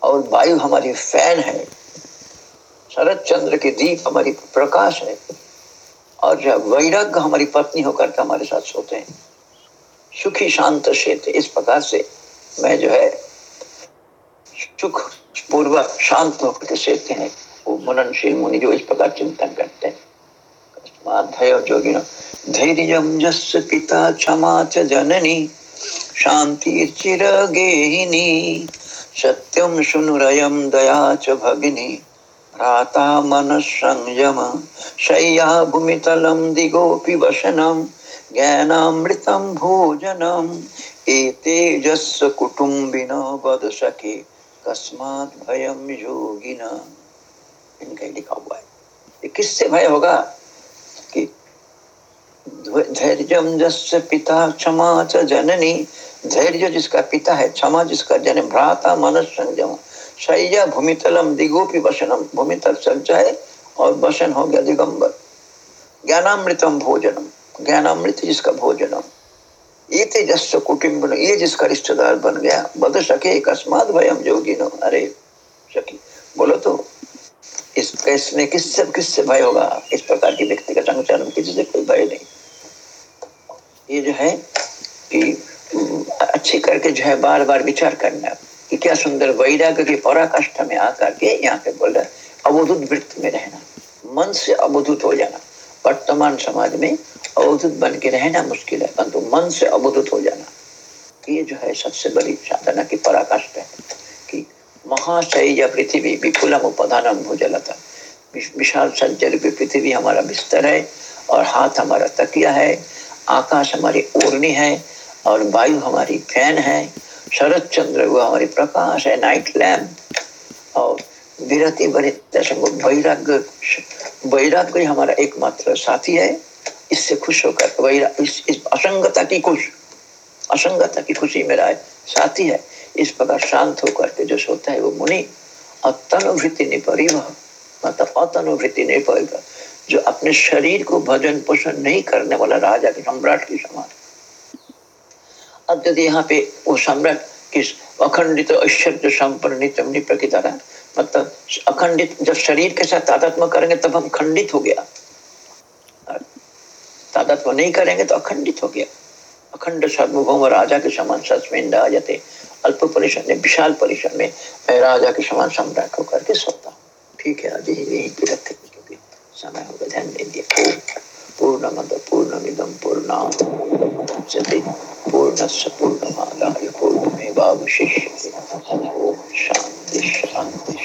और वायु हमारी फ़ैन है। शरद चंद्र के दीप हमारी प्रकाश है। और वैराग्य हमारी पत्नी होकर के हमारे साथ सोते हैं, सुखी शांत शेत इस प्रकार से मैं जो है सुख पूर्वक शांत होकर के सेते हैं। वो मननशील मुनि जो इस प्रकार चिंतन करते हैं। जोगिन, धैर्य पिता क्षमा च जननी, शांति चिर गेहिनी सत्यम सुनुरयम दया च भगिनी। राता मन संयम, शय्या भूमितलम दिगोपि वसनम ज्ञानामृतम भोजनम एतेजस् कुटुम्बिन वद सके कस्मात् भयम योगिना। इनका लिखा हुआ है। किससे भय होगा? धैर्य जस्य पिता क्षमा च जननी। धैर्य जिसका पिता है, क्षमा जिसका जन, भ्राता मन संयम। शैया भूमितलम दिगोपी वसनम भूमितल चल जाए और वसन हो गया दिगंबर। ज्ञानामृतम भोजनम, ज्ञानामृत जिसका भोजनम। ये तेजस्व कुटुम्ब ये जिसका रिश्तेदार बन गया, बद सके अकस्मात भयम जोगी नो अरे सखी बोलो तो इस किससे किससे भय होगा? इस प्रकार की व्यक्ति का संचालन किसी से कोई भय नहीं। ये जो है कि अच्छी करके जो है बार बार विचार करना। कि क्या सुंदर वैराग्य की पराकाष्ठ में आकर के यहाँ पे बोल रहे अवधुत वृत्त में रहना। मन से अवधुत हो जाना। वर्तमान समाज में अवधुत बन के रहना मुश्किल है, परंतु मन से अवधुत हो जाना। ये जो है सबसे बड़ी साधना की पराकाष्ठ है। कि महाशय पृथ्वी विपुलम उपधानम भूजलता। विशाल सज्जल पृथ्वी हमारा बिस्तर है और हाथ हमारा तकिया है। आकाश हमारी ओढ़नी है और वायु हमारी फ़ैन है शरद चंद्र वो हमारी प्रकाश है नाइट लैम्प और विरति वैराग्य वैराग्य हमारा एकमात्र साथी है। इससे खुश होकर इस, इस असंगता की खुश असंगता की खुशी मेरा है साथी है। इस प्रकार शांत होकर के जो सोता है वो मुनि अतनुभृति निपरिव मतलब अतनुभृति निपरिव जो अपने शरीर को भजन पोषण नहीं करने वाला राजा के सम्राट की समान। अब यदि यहाँ पे वो सम्राट किस अखंडित ऐश्वर्य संपन्न नित्यम निप्र की तरह मतलब अखंडित जब शरीर के साथ तादात्म करेंगे तब हम खंडित हो गया। तादात्म नहीं करेंगे तो अखंडित हो गया। अखंड सार्वभौम राजा के समान सस्में जाते। अल्प परिसर में, विशाल परिसर में राजा के समान सम्राट होकर के सोता। ठीक है, आज यही क्योंकि समय हो गया ध्यान पूर्णमद पूर्णमिदम पूर्णा पूर्णस्य पूर्णमादाय पूर्णमेवावशिष्यते ओम शांति शांति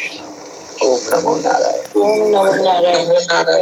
ओम नमो नारायण ओम नमो नारायण नारायण